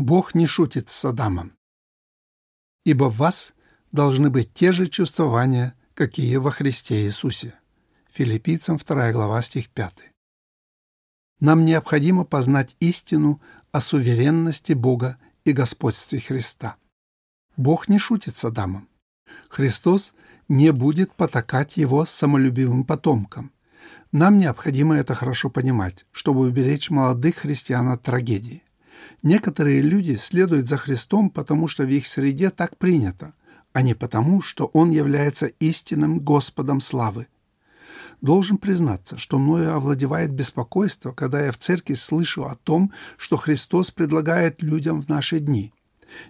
Бог не шутит с Адамом. Ибо в вас должны быть те же чувствования, какие во Христе Иисусе. Филиппийцам 2 глава стих 5. Нам необходимо познать истину о суверенности Бога и господстве Христа. Бог не шутит с Адамом. Христос не будет потакать его самолюбивым потомкам. Нам необходимо это хорошо понимать, чтобы уберечь молодых христиан от трагедии. Некоторые люди следуют за Христом, потому что в их среде так принято, а не потому, что Он является истинным Господом славы. Должен признаться, что мною овладевает беспокойство, когда я в церкви слышу о том, что Христос предлагает людям в наши дни –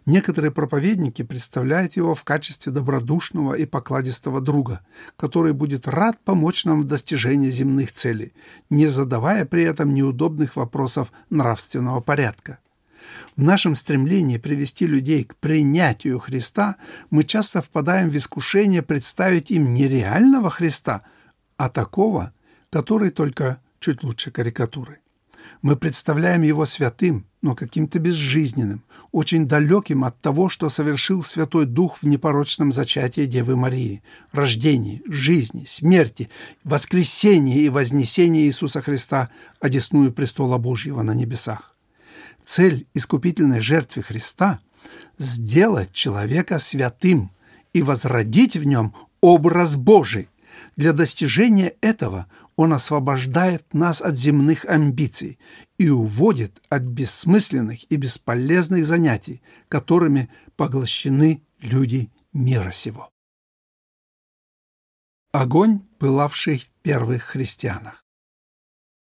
Некоторые проповедники представляют его в качестве добродушного и покладистого друга, который будет рад помочь нам в достижении земных целей, не задавая при этом неудобных вопросов нравственного порядка. В нашем стремлении привести людей к принятию Христа мы часто впадаем в искушение представить им не реального Христа, а такого, который только чуть лучше карикатуры. Мы представляем его святым, но каким-то безжизненным, очень далеким от того, что совершил Святой Дух в непорочном зачатии Девы Марии, рождении, жизни, смерти, воскресении и вознесении Иисуса Христа, одесную престола Божьего на небесах. Цель искупительной жертвы Христа – сделать человека святым и возродить в нем образ Божий. Для достижения этого – он освобождает нас от земных амбиций и уводит от бессмысленных и бесполезных занятий, которыми поглощены люди мира сего. Огонь, пылавший в первых христианах,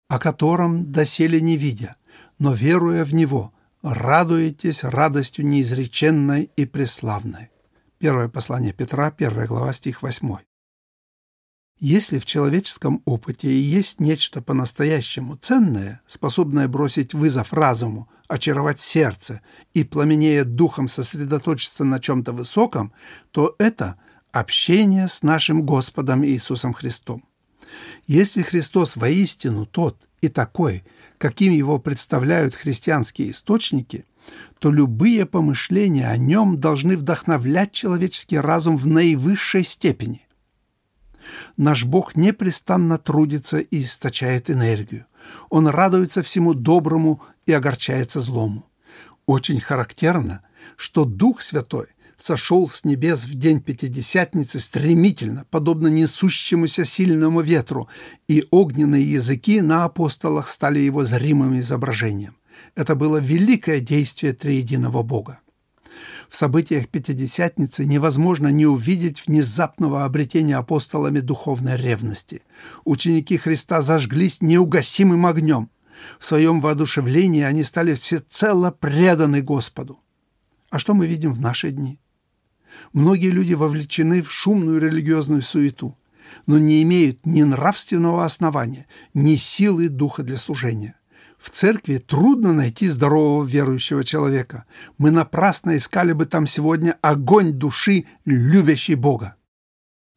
о котором доселе не видя, но веруя в него, радуетесь радостью неизреченной и преславной. Первое послание Петра, 1 глава, стих 8. Если в человеческом опыте и есть нечто по-настоящему ценное, способное бросить вызов разуму, очаровать сердце и, пламенея духом, сосредоточиться на чем-то высоком, то это общение с нашим Господом Иисусом Христом. Если Христос воистину тот и такой, каким его представляют христианские источники, то любые помышления о нем должны вдохновлять человеческий разум в наивысшей степени. Наш Бог непрестанно трудится и источает энергию. Он радуется всему доброму и огорчается злому. Очень характерно, что Дух Святой сошел с небес в день Пятидесятницы стремительно, подобно несущемуся сильному ветру, и огненные языки на апостолах стали его зримым изображением. Это было великое действие триединого Бога. В событиях Пятидесятницы невозможно не увидеть внезапного обретения апостолами духовной ревности. Ученики Христа зажглись неугасимым огнем. В своем воодушевлении они стали всецело преданы Господу. А что мы видим в наши дни? Многие люди вовлечены в шумную религиозную суету, но не имеют ни нравственного основания, ни силы духа для служения – в церкви трудно найти здорового верующего человека. Мы напрасно искали бы там сегодня огонь души, любящий Бога.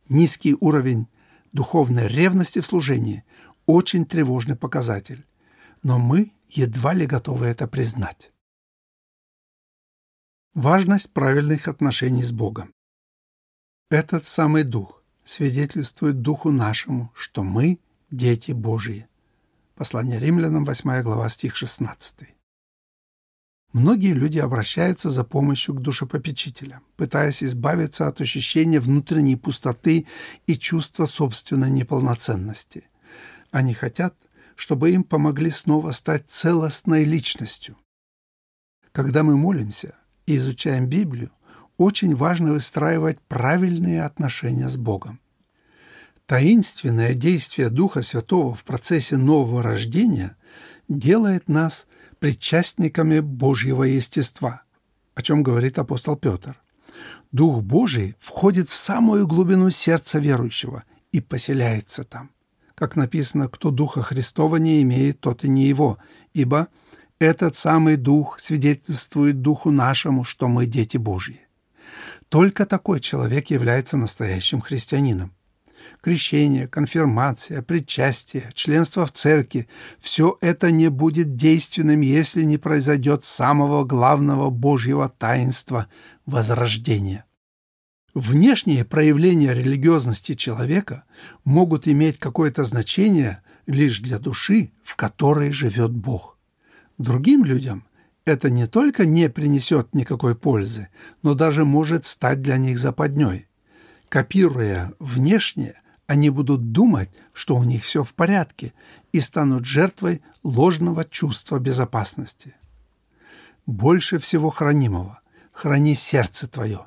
Низкий уровень духовной ревности в служении – очень тревожный показатель. Но мы едва ли готовы это признать. Важность правильных отношений с Богом. Этот самый Дух свидетельствует Духу нашему, что мы – дети Божьи. Послание римлянам, 8 глава, стих 16. Многие люди обращаются за помощью к душепопечителям, пытаясь избавиться от ощущения внутренней пустоты и чувства собственной неполноценности. Они хотят, чтобы им помогли снова стать целостной личностью. Когда мы молимся и изучаем Библию, очень важно выстраивать правильные отношения с Богом. Таинственное действие Духа Святого в процессе нового рождения делает нас причастниками Божьего естества, о чем говорит апостол Петр. Дух Божий входит в самую глубину сердца верующего и поселяется там. Как написано, кто Духа Христова не имеет, тот и не его, ибо этот самый Дух свидетельствует Духу нашему, что мы дети Божьи. Только такой человек является настоящим христианином. Крещение, конфирмация, причастие, членство в церкви – все это не будет действенным, если не произойдет самого главного Божьего таинства – возрождения. Внешние проявления религиозности человека могут иметь какое-то значение лишь для души, в которой живет Бог. Другим людям это не только не принесет никакой пользы, но даже может стать для них западней. Копируя внешнее, они будут думать, что у них все в порядке, и станут жертвой ложного чувства безопасности. Больше всего хранимого храни сердце твое.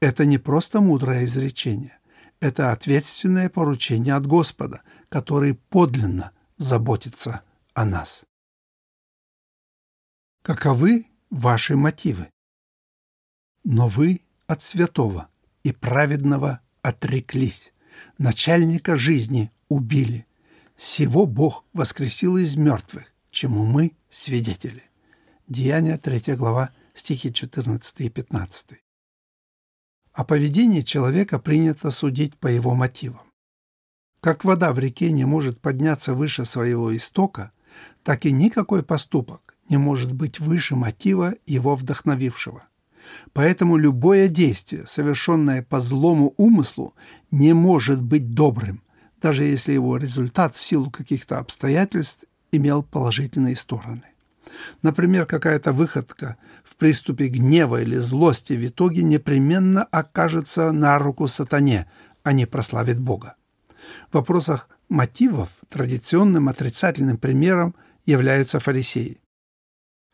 Это не просто мудрое изречение, это ответственное поручение от Господа, который подлинно заботится о нас. Каковы ваши мотивы? Но вы от святого и праведного отреклись, начальника жизни убили. Сего Бог воскресил из мертвых, чему мы свидетели. Деяния 3 глава, стихи 14 и 15. О поведении человека принято судить по его мотивам. Как вода в реке не может подняться выше своего истока, так и никакой поступок не может быть выше мотива его вдохновившего. Поэтому любое действие, совершенное по злому умыслу, не может быть добрым, даже если его результат в силу каких-то обстоятельств имел положительные стороны. Например, какая-то выходка в приступе гнева или злости в итоге непременно окажется на руку сатане, а не прославит Бога. В вопросах мотивов традиционным отрицательным примером являются фарисеи.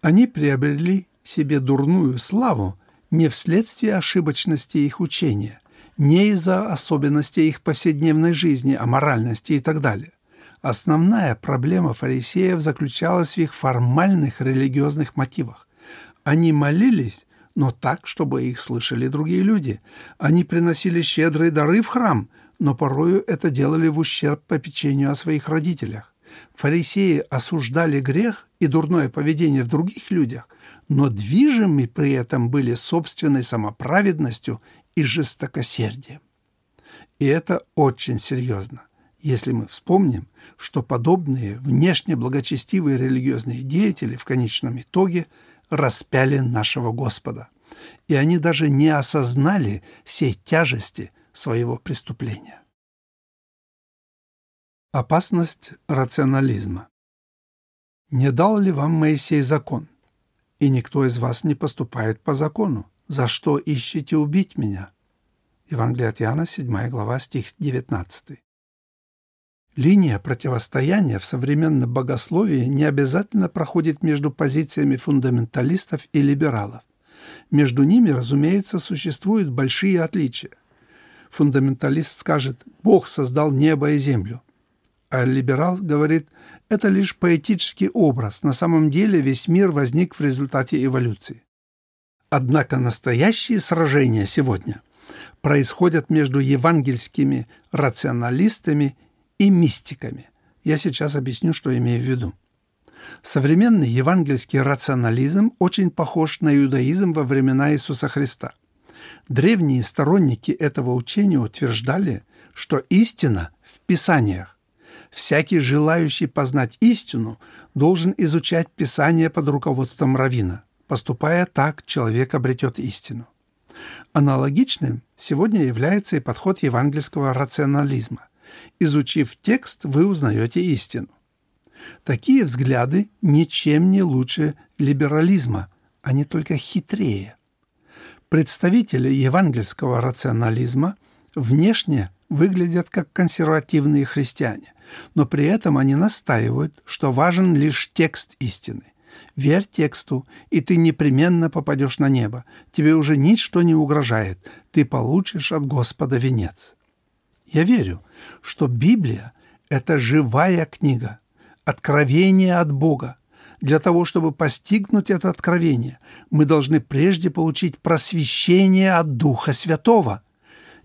Они приобрели себе дурную славу не вследствие ошибочности их учения, не из-за особенностей их повседневной жизни, аморальности и так далее. Основная проблема фарисеев заключалась в их формальных религиозных мотивах. Они молились, но так, чтобы их слышали другие люди. Они приносили щедрые дары в храм, но порою это делали в ущерб попечению о своих родителях. Фарисеи осуждали грех и дурное поведение в других людях, но движимы при этом были собственной самоправедностью и жестокосердием. И это очень серьезно, если мы вспомним, что подобные внешне благочестивые религиозные деятели в конечном итоге распяли нашего Господа, и они даже не осознали всей тяжести своего преступления. Опасность рационализма. «Не дал ли вам Моисей закон? И никто из вас не поступает по закону. За что ищете убить меня?» Евангелие от Иоанна, 7 глава, стих 19. Линия противостояния в современном богословии не обязательно проходит между позициями фундаменталистов и либералов. Между ними, разумеется, существуют большие отличия. Фундаменталист скажет «Бог создал небо и землю», а либерал говорит, это лишь поэтический образ, на самом деле весь мир возник в результате эволюции. Однако настоящие сражения сегодня происходят между евангельскими рационалистами и мистиками. Я сейчас объясню, что имею в виду. Современный евангельский рационализм очень похож на иудаизм во времена Иисуса Христа. Древние сторонники этого учения утверждали, что истина в Писаниях, Всякий желающий познать истину должен изучать Писание под руководством Равина. Поступая так, человек обретет истину. Аналогичным сегодня является и подход евангельского рационализма. Изучив текст, вы узнаете истину. Такие взгляды ничем не лучше либерализма, они только хитрее. Представители евангельского рационализма внешне выглядят как консервативные христиане, но при этом они настаивают, что важен лишь текст истины. Верь тексту, и ты непременно попадешь на небо. Тебе уже ничто не угрожает. Ты получишь от Господа венец. Я верю, что Библия – это живая книга, откровение от Бога. Для того, чтобы постигнуть это откровение, мы должны прежде получить просвещение от Духа Святого –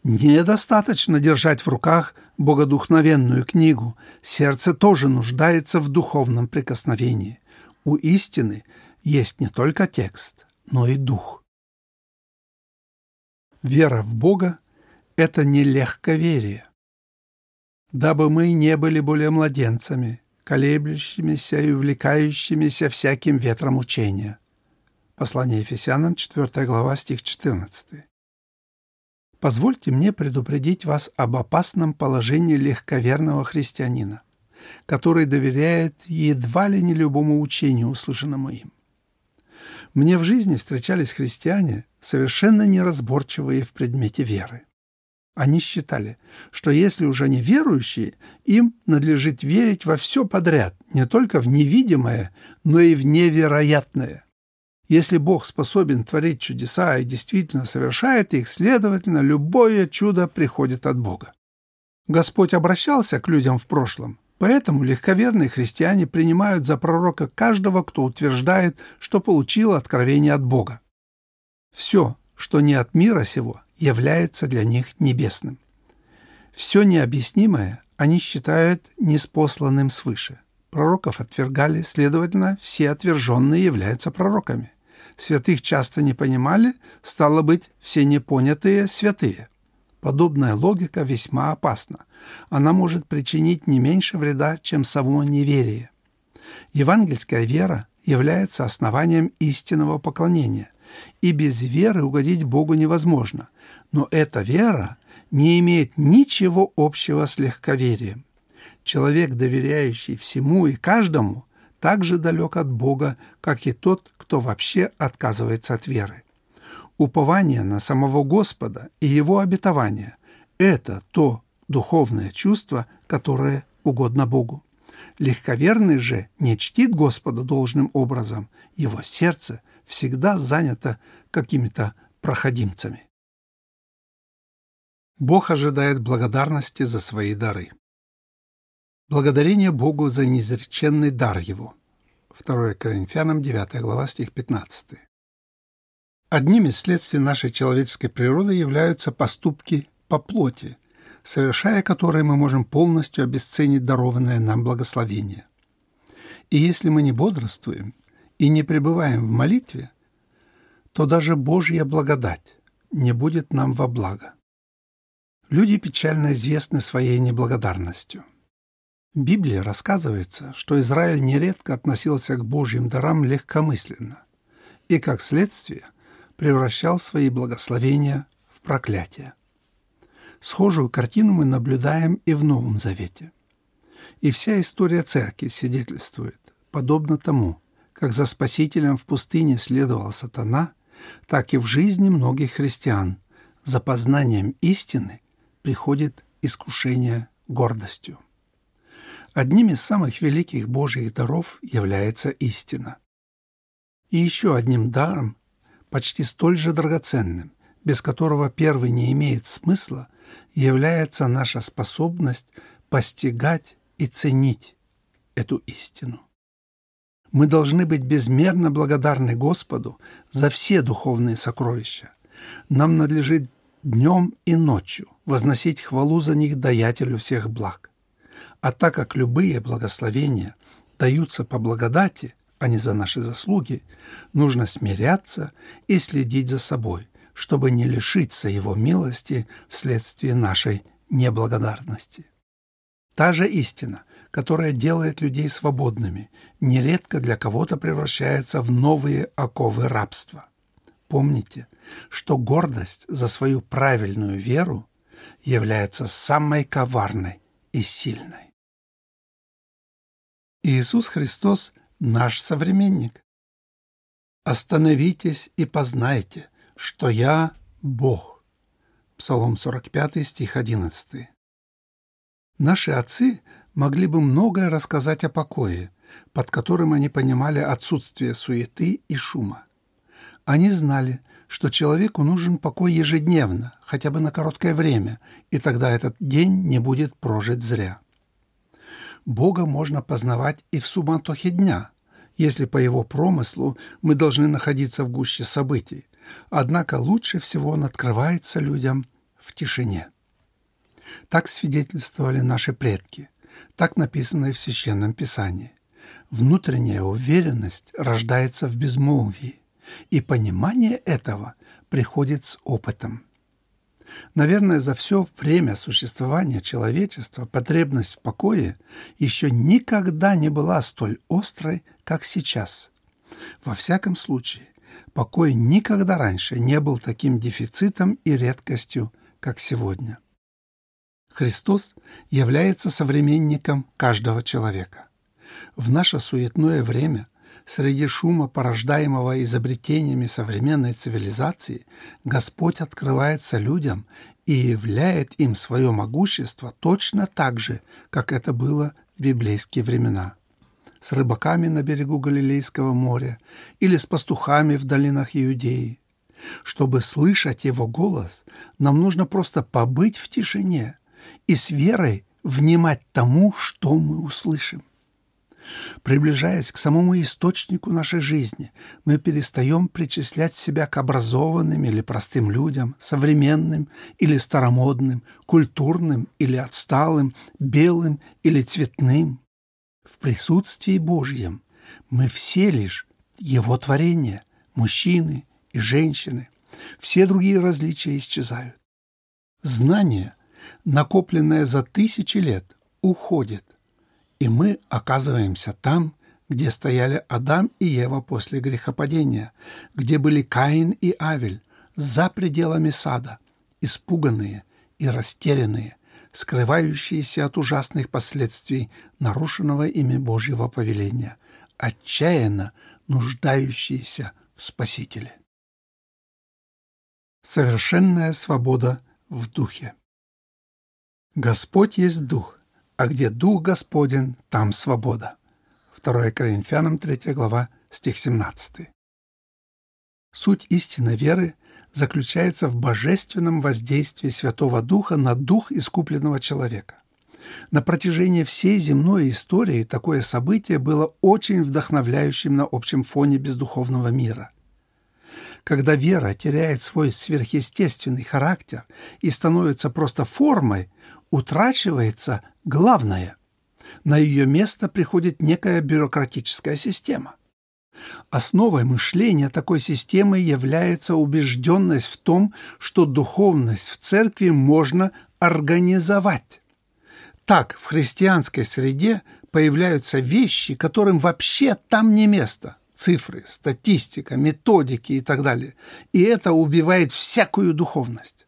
Недостаточно держать в руках богодухновенную книгу. Сердце тоже нуждается в духовном прикосновении. У истины есть не только текст, но и дух. Вера в Бога – это не легковерие. дабы мы не были более младенцами, колеблющимися и увлекающимися всяким ветром учения». Послание Ефесянам, 4 глава, стих 14. Позвольте мне предупредить вас об опасном положении легковерного христианина, который доверяет едва ли не любому учению, услышанному им. Мне в жизни встречались христиане, совершенно неразборчивые в предмете веры. Они считали, что если уже они верующие, им надлежит верить во все подряд, не только в невидимое, но и в невероятное. Если Бог способен творить чудеса и действительно совершает их, следовательно, любое чудо приходит от Бога. Господь обращался к людям в прошлом, поэтому легковерные христиане принимают за пророка каждого, кто утверждает, что получил откровение от Бога. Все, что не от мира сего, является для них небесным. Все необъяснимое они считают неспосланным свыше. Пророков отвергали, следовательно, все отверженные являются пророками святых часто не понимали, стало быть, все непонятые святые. Подобная логика весьма опасна. Она может причинить не меньше вреда, чем само неверие. Евангельская вера является основанием истинного поклонения, и без веры угодить Богу невозможно. Но эта вера не имеет ничего общего с легковерием. Человек, доверяющий всему и каждому, так же далек от Бога, как и тот, кто вообще отказывается от веры. Упование на самого Господа и Его обетование – это то духовное чувство, которое угодно Богу. Легковерный же не чтит Господа должным образом, его сердце всегда занято какими-то проходимцами. Бог ожидает благодарности за свои дары. Благодарение Богу за неизреченный дар Его. 2 Коринфянам 9 глава, стих 15. Одним из следствий нашей человеческой природы являются поступки по плоти, совершая которые мы можем полностью обесценить дарованное нам благословение. И если мы не бодрствуем и не пребываем в молитве, то даже Божья благодать не будет нам во благо. Люди печально известны своей неблагодарностью – Библии рассказывается, что Израиль нередко относился к Божьим дарам легкомысленно и, как следствие, превращал свои благословения в проклятие. Схожую картину мы наблюдаем и в Новом Завете. И вся история церкви свидетельствует, подобно тому, как за Спасителем в пустыне следовал сатана, так и в жизни многих христиан за познанием истины приходит искушение гордостью. Одним из самых великих Божьих даров является истина. И еще одним даром, почти столь же драгоценным, без которого первый не имеет смысла, является наша способность постигать и ценить эту истину. Мы должны быть безмерно благодарны Господу за все духовные сокровища. Нам надлежит днем и ночью возносить хвалу за них даятелю всех благ. А так как любые благословения даются по благодати, а не за наши заслуги, нужно смиряться и следить за собой, чтобы не лишиться Его милости вследствие нашей неблагодарности. Та же истина, которая делает людей свободными, нередко для кого-то превращается в новые оковы рабства. Помните, что гордость за свою правильную веру является самой коварной и сильной. Иисус Христос – наш современник. «Остановитесь и познайте, что я – Бог». Псалом 45, стих 11. Наши отцы могли бы многое рассказать о покое, под которым они понимали отсутствие суеты и шума. Они знали, что человеку нужен покой ежедневно, хотя бы на короткое время, и тогда этот день не будет прожит зря. Бога можно познавать и в суматохе дня, если по его промыслу мы должны находиться в гуще событий. Однако лучше всего он открывается людям в тишине. Так свидетельствовали наши предки, так написано и в Священном Писании. Внутренняя уверенность рождается в безмолвии, и понимание этого приходит с опытом. Наверное, за все время существования человечества потребность в покое еще никогда не была столь острой, как сейчас. Во всяком случае, покой никогда раньше не был таким дефицитом и редкостью, как сегодня. Христос является современником каждого человека. В наше суетное время – Среди шума, порождаемого изобретениями современной цивилизации, Господь открывается людям и являет им свое могущество точно так же, как это было в библейские времена. С рыбаками на берегу Галилейского моря или с пастухами в долинах Иудеи. Чтобы слышать Его голос, нам нужно просто побыть в тишине и с верой внимать тому, что мы услышим. Приближаясь к самому источнику нашей жизни, мы перестаем причислять себя к образованным или простым людям, современным или старомодным, культурным или отсталым, белым или цветным. В присутствии Божьем мы все лишь Его творения, мужчины и женщины. Все другие различия исчезают. Знание, накопленное за тысячи лет, уходит и мы оказываемся там, где стояли Адам и Ева после грехопадения, где были Каин и Авель, за пределами сада, испуганные и растерянные, скрывающиеся от ужасных последствий нарушенного ими Божьего повеления, отчаянно нуждающиеся в Спасителе. Совершенная свобода в Духе. Господь есть Дух, а где Дух Господен, там свобода. 2 Коринфянам 3 глава, стих 17. Суть истинной веры заключается в божественном воздействии Святого Духа на дух искупленного человека. На протяжении всей земной истории такое событие было очень вдохновляющим на общем фоне бездуховного мира. Когда вера теряет свой сверхъестественный характер и становится просто формой, утрачивается главное. На ее место приходит некая бюрократическая система. Основой мышления такой системы является убежденность в том, что духовность в церкви можно организовать. Так в христианской среде появляются вещи, которым вообще там не место. Цифры, статистика, методики и так далее. И это убивает всякую духовность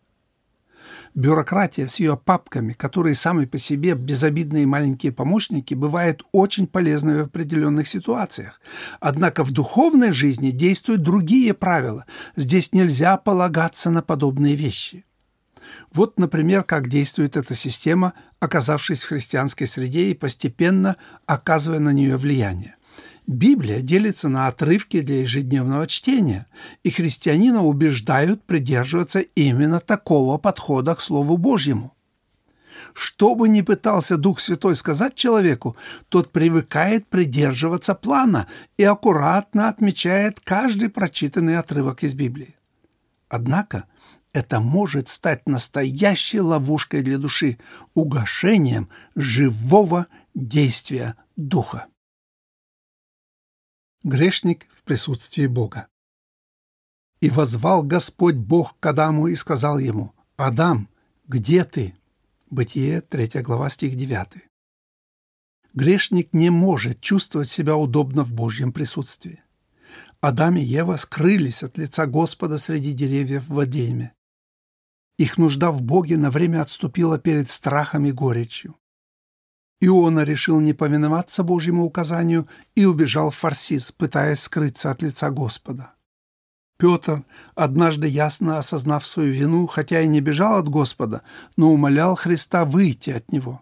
бюрократия с ее папками, которые сами по себе безобидные маленькие помощники, бывает очень полезны в определенных ситуациях. Однако в духовной жизни действуют другие правила. Здесь нельзя полагаться на подобные вещи. Вот, например, как действует эта система, оказавшись в христианской среде и постепенно оказывая на нее влияние. Библия делится на отрывки для ежедневного чтения, и христианина убеждают придерживаться именно такого подхода к Слову Божьему. Что бы ни пытался Дух Святой сказать человеку, тот привыкает придерживаться плана и аккуратно отмечает каждый прочитанный отрывок из Библии. Однако это может стать настоящей ловушкой для души, угошением живого действия Духа. Грешник в присутствии Бога. «И возвал Господь Бог к Адаму и сказал ему, «Адам, где ты?» Бытие, 3 глава, стих 9. Грешник не может чувствовать себя удобно в Божьем присутствии. Адам и Ева скрылись от лица Господа среди деревьев в Адеме. Их нужда в Боге на время отступила перед страхом и горечью. Иона решил не повиноваться Божьему указанию и убежал в Фарсис, пытаясь скрыться от лица Господа. Петр, однажды ясно осознав свою вину, хотя и не бежал от Господа, но умолял Христа выйти от него.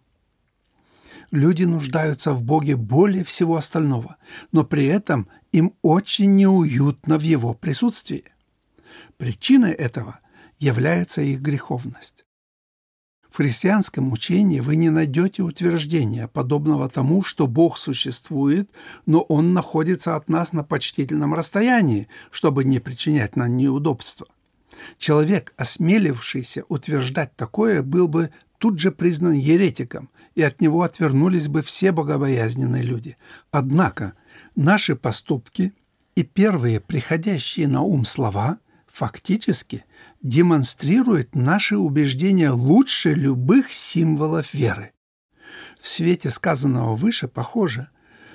Люди нуждаются в Боге более всего остального, но при этом им очень неуютно в Его присутствии. Причиной этого является их греховность. В христианском учении вы не найдете утверждения, подобного тому, что Бог существует, но Он находится от нас на почтительном расстоянии, чтобы не причинять нам неудобства. Человек, осмелившийся утверждать такое, был бы тут же признан еретиком, и от него отвернулись бы все богобоязненные люди. Однако наши поступки и первые приходящие на ум слова фактически демонстрирует наши убеждения лучше любых символов веры. В свете сказанного выше похоже,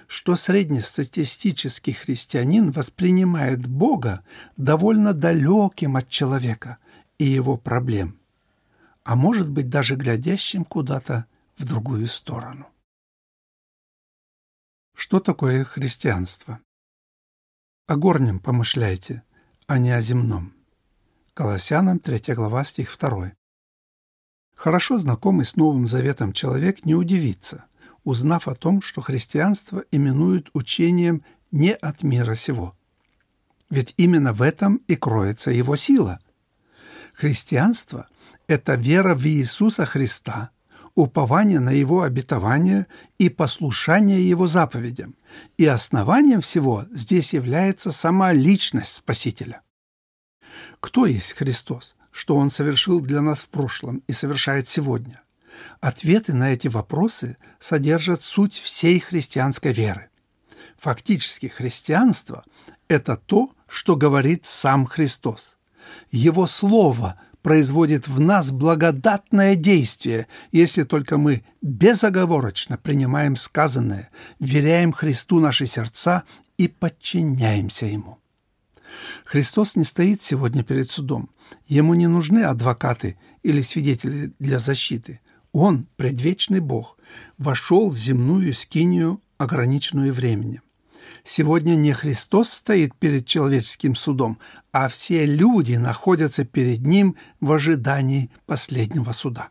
что среднестатистический христианин воспринимает Бога довольно далеким от человека и его проблем, а может быть даже глядящим куда-то в другую сторону. Что такое христианство? О горнем помышляйте, а не о земном. Колоссянам 3 глава, стих 2. Хорошо знакомый с Новым Заветом человек не удивится, узнав о том, что христианство именуют учением не от мира сего. Ведь именно в этом и кроется его сила. Христианство – это вера в Иисуса Христа, упование на Его обетование и послушание Его заповедям. И основанием всего здесь является сама личность Спасителя. Кто есть Христос? Что Он совершил для нас в прошлом и совершает сегодня? Ответы на эти вопросы содержат суть всей христианской веры. Фактически христианство – это то, что говорит сам Христос. Его Слово – производит в нас благодатное действие, если только мы безоговорочно принимаем сказанное, веряем Христу наши сердца и подчиняемся Ему. Христос не стоит сегодня перед судом. Ему не нужны адвокаты или свидетели для защиты. Он, предвечный Бог, вошел в земную скинию, ограниченную временем. Сегодня не Христос стоит перед человеческим судом, а все люди находятся перед Ним в ожидании последнего суда.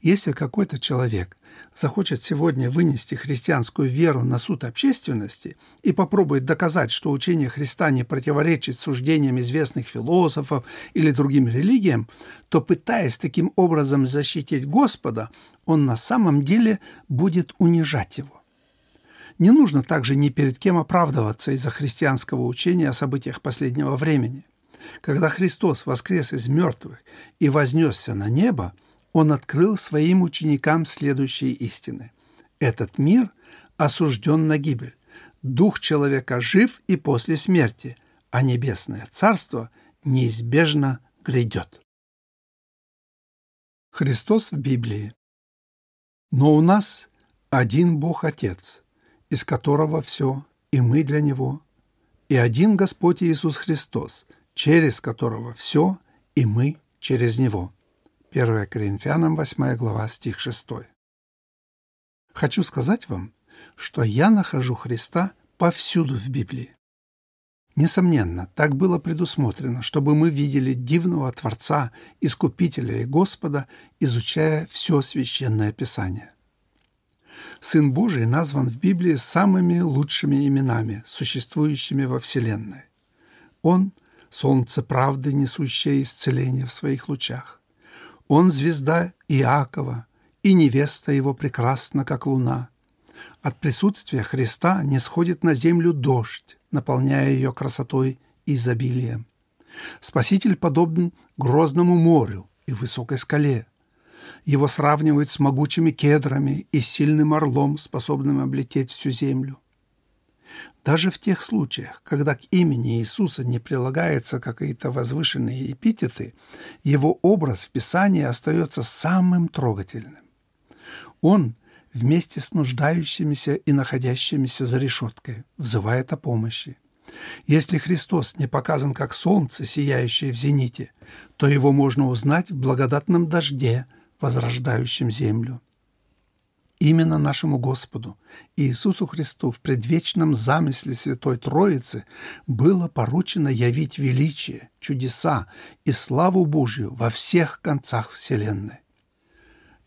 Если какой-то человек захочет сегодня вынести христианскую веру на суд общественности и попробует доказать, что учение Христа не противоречит суждениям известных философов или другим религиям, то, пытаясь таким образом защитить Господа, он на самом деле будет унижать его. Не нужно также ни перед кем оправдываться из-за христианского учения о событиях последнего времени. Когда Христос воскрес из мертвых и вознесся на небо, Он открыл своим ученикам следующие истины. Этот мир осужден на гибель. Дух человека жив и после смерти, а небесное царство неизбежно грядет. Христос в Библии. Но у нас один Бог Отец – из которого все, и мы для Него, и один Господь Иисус Христос, через которого все, и мы через Него. 1 Коринфянам 8 глава, стих 6. Хочу сказать вам, что я нахожу Христа повсюду в Библии. Несомненно, так было предусмотрено, чтобы мы видели дивного Творца, Искупителя и Господа, изучая все Священное Писание. Сын Божий назван в Библии самыми лучшими именами, существующими во Вселенной. Он – солнце правды, несущее исцеление в своих лучах. Он – звезда Иакова, и невеста его прекрасна, как луна. От присутствия Христа не сходит на землю дождь, наполняя ее красотой и изобилием. Спаситель подобен грозному морю и высокой скале – его сравнивают с могучими кедрами и сильным орлом, способным облететь всю землю. Даже в тех случаях, когда к имени Иисуса не прилагаются какие-то возвышенные эпитеты, его образ в Писании остается самым трогательным. Он вместе с нуждающимися и находящимися за решеткой взывает о помощи. Если Христос не показан как солнце, сияющее в зените, то его можно узнать в благодатном дожде – возрождающим землю. Именно нашему Господу, Иисусу Христу, в предвечном замысле Святой Троицы было поручено явить величие, чудеса и славу Божью во всех концах Вселенной.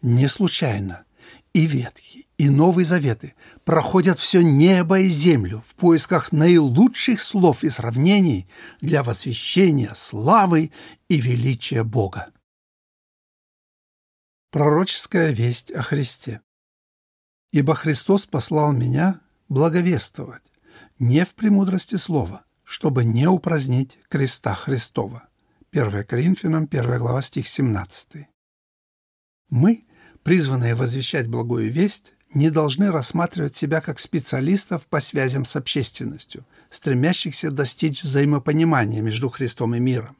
Не случайно и Ветхий, и Новый Заветы проходят все небо и землю в поисках наилучших слов и сравнений для восвящения славы и величия Бога. Пророческая весть о Христе. «Ибо Христос послал меня благовествовать, не в премудрости слова, чтобы не упразднить креста Христова». 1 Коринфянам 1 глава стих 17. Мы, призванные возвещать благую весть, не должны рассматривать себя как специалистов по связям с общественностью, стремящихся достичь взаимопонимания между Христом и миром.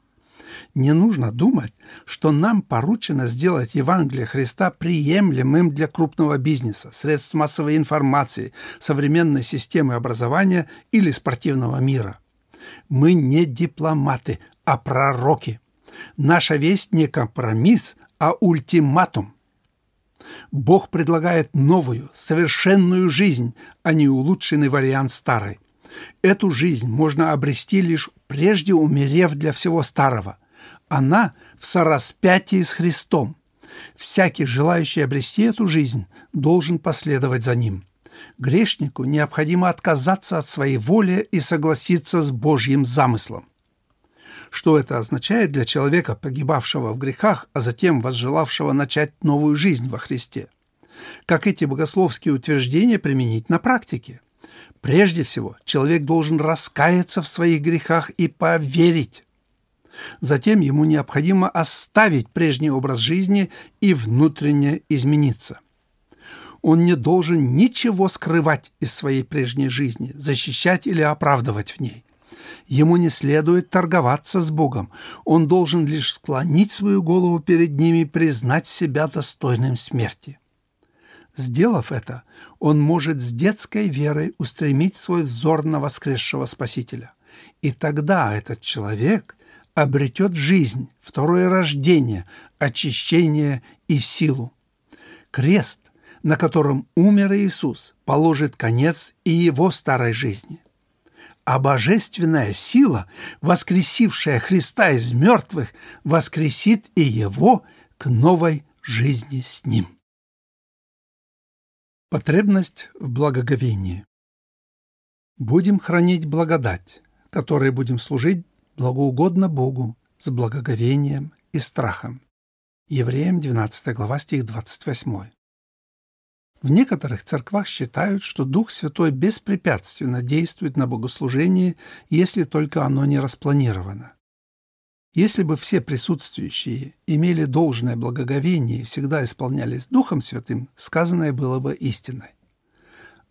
Не нужно думать, что нам поручено сделать Евангелие Христа приемлемым для крупного бизнеса, средств массовой информации, современной системы образования или спортивного мира. Мы не дипломаты, а пророки. Наша весть не компромисс, а ультиматум. Бог предлагает новую, совершенную жизнь, а не улучшенный вариант старой. Эту жизнь можно обрести лишь прежде умерев для всего старого. Она в сораспятии с Христом. Всякий, желающий обрести эту жизнь, должен последовать за ним. Грешнику необходимо отказаться от своей воли и согласиться с Божьим замыслом. Что это означает для человека, погибавшего в грехах, а затем возжелавшего начать новую жизнь во Христе? Как эти богословские утверждения применить на практике? Прежде всего, человек должен раскаяться в своих грехах и поверить. Затем ему необходимо оставить прежний образ жизни и внутренне измениться. Он не должен ничего скрывать из своей прежней жизни, защищать или оправдывать в ней. Ему не следует торговаться с Богом. Он должен лишь склонить свою голову перед ними и признать себя достойным смерти. Сделав это, он может с детской верой устремить свой взор на воскресшего Спасителя. И тогда этот человек обретет жизнь, второе рождение, очищение и силу. Крест, на котором умер Иисус, положит конец и его старой жизни а божественная сила, воскресившая Христа из мертвых, воскресит и его к новой жизни с ним. Потребность в благоговении. Будем хранить благодать, которой будем служить благоугодно Богу с благоговением и страхом. Евреям 12 глава стих 28. В некоторых церквах считают, что Дух Святой беспрепятственно действует на богослужении, если только оно не распланировано. Если бы все присутствующие имели должное благоговение и всегда исполнялись Духом Святым, сказанное было бы истиной.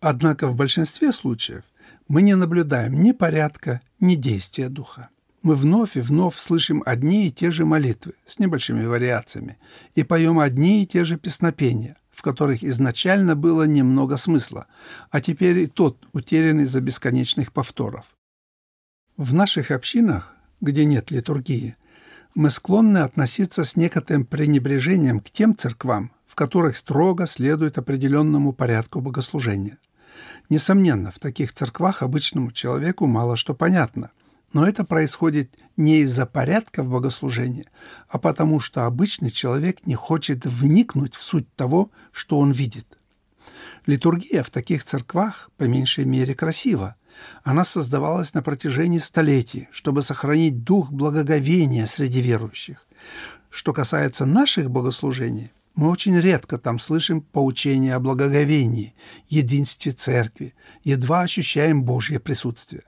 Однако в большинстве случаев мы не наблюдаем ни порядка, ни действия Духа. Мы вновь и вновь слышим одни и те же молитвы с небольшими вариациями и поем одни и те же песнопения – в которых изначально было немного смысла, а теперь и тот утерян из-за бесконечных повторов. В наших общинах, где нет литургии, мы склонны относиться с некоторым пренебрежением к тем церквам, в которых строго следует определенному порядку богослужения. Несомненно, в таких церквах обычному человеку мало что понятно – но это происходит не из-за порядка в богослужении, а потому что обычный человек не хочет вникнуть в суть того, что он видит. Литургия в таких церквах по меньшей мере красива. Она создавалась на протяжении столетий, чтобы сохранить дух благоговения среди верующих. Что касается наших богослужений, мы очень редко там слышим поучения о благоговении, единстве церкви, едва ощущаем Божье присутствие.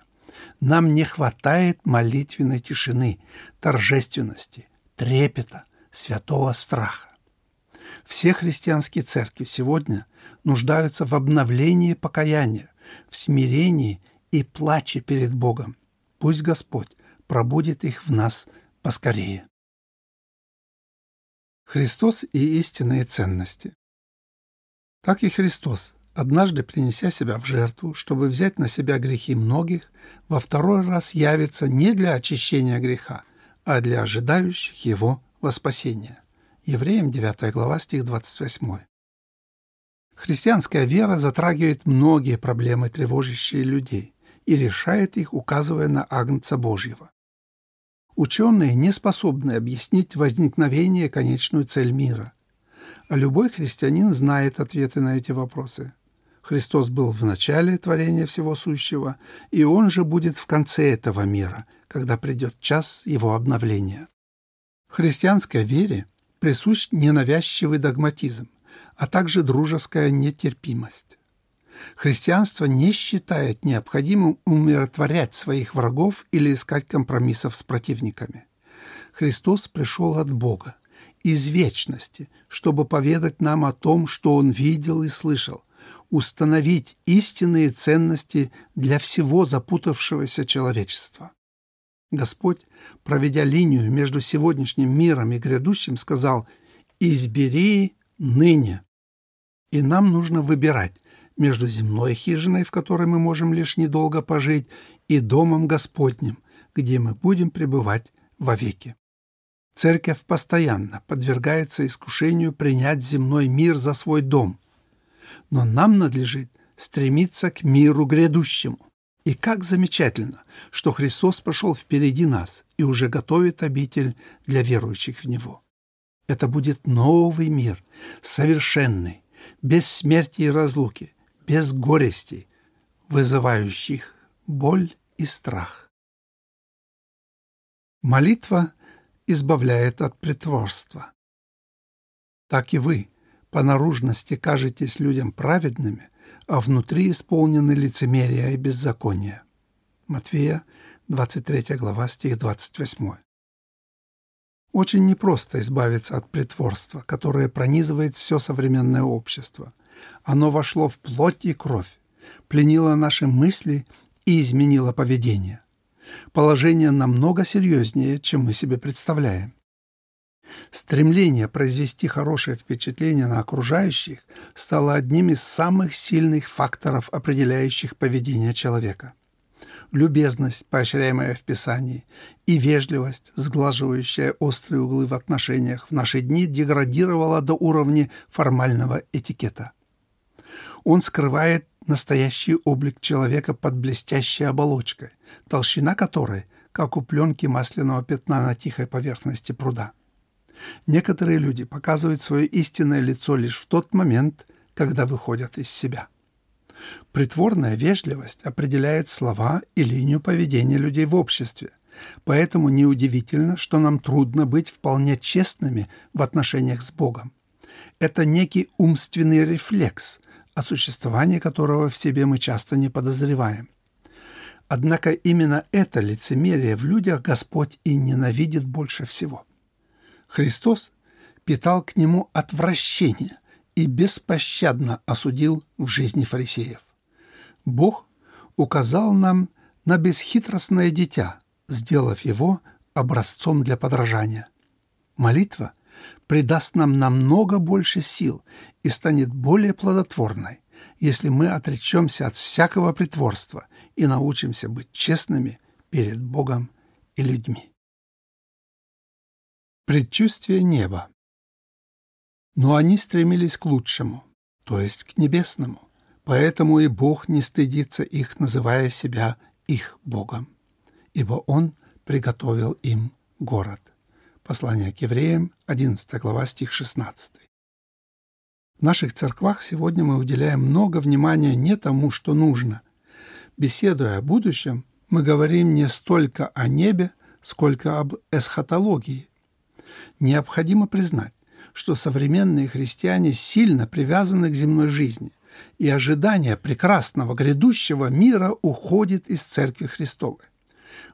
Нам не хватает молитвенной тишины, торжественности, трепета, святого страха. Все христианские церкви сегодня нуждаются в обновлении покаяния, в смирении и плаче перед Богом. Пусть Господь пробудет их в нас поскорее. Христос и истинные ценности. Так и Христос однажды принеся себя в жертву, чтобы взять на себя грехи многих, во второй раз явится не для очищения греха, а для ожидающих его во спасение. Евреям 9 глава, стих 28. Христианская вера затрагивает многие проблемы, тревожащие людей, и решает их, указывая на Агнца Божьего. Ученые не способны объяснить возникновение конечную цель мира. А любой христианин знает ответы на эти вопросы. Христос был в начале творения всего сущего, и Он же будет в конце этого мира, когда придет час Его обновления. Христианской вере присущ ненавязчивый догматизм, а также дружеская нетерпимость. Христианство не считает необходимым умиротворять своих врагов или искать компромиссов с противниками. Христос пришел от Бога, из вечности, чтобы поведать нам о том, что Он видел и слышал, установить истинные ценности для всего запутавшегося человечества. Господь, проведя линию между сегодняшним миром и грядущим, сказал «Избери ныне». И нам нужно выбирать между земной хижиной, в которой мы можем лишь недолго пожить, и домом Господним, где мы будем пребывать вовеки. Церковь постоянно подвергается искушению принять земной мир за свой дом, но нам надлежит стремиться к миру грядущему. И как замечательно, что Христос пошел впереди нас и уже готовит обитель для верующих в Него. Это будет новый мир, совершенный, без смерти и разлуки, без горестей, вызывающих боль и страх. Молитва избавляет от притворства. Так и вы по наружности кажетесь людям праведными, а внутри исполнены лицемерия и беззакония. Матфея, 23 глава, стих 28. Очень непросто избавиться от притворства, которое пронизывает все современное общество. Оно вошло в плоть и кровь, пленило наши мысли и изменило поведение. Положение намного серьезнее, чем мы себе представляем. Стремление произвести хорошее впечатление на окружающих стало одним из самых сильных факторов, определяющих поведение человека. Любезность, поощряемая в Писании, и вежливость, сглаживающая острые углы в отношениях, в наши дни деградировала до уровня формального этикета. Он скрывает настоящий облик человека под блестящей оболочкой, толщина которой, как у пленки масляного пятна на тихой поверхности пруда. Некоторые люди показывают свое истинное лицо лишь в тот момент, когда выходят из себя. Притворная вежливость определяет слова и линию поведения людей в обществе, поэтому неудивительно, что нам трудно быть вполне честными в отношениях с Богом. Это некий умственный рефлекс, о существовании которого в себе мы часто не подозреваем. Однако именно это лицемерие в людях Господь и ненавидит больше всего. Христос питал к нему отвращение и беспощадно осудил в жизни фарисеев. Бог указал нам на бесхитростное дитя, сделав его образцом для подражания. Молитва придаст нам намного больше сил и станет более плодотворной, если мы отречемся от всякого притворства и научимся быть честными перед Богом и людьми. Предчувствие неба. Но они стремились к лучшему, то есть к небесному, поэтому и Бог не стыдится их, называя себя их Богом, ибо Он приготовил им город. Послание к евреям, 11 глава, стих 16. В наших церквах сегодня мы уделяем много внимания не тому, что нужно. Беседуя о будущем, мы говорим не столько о небе, сколько об эсхатологии, Необходимо признать, что современные христиане сильно привязаны к земной жизни, и ожидание прекрасного грядущего мира уходит из Церкви Христовой.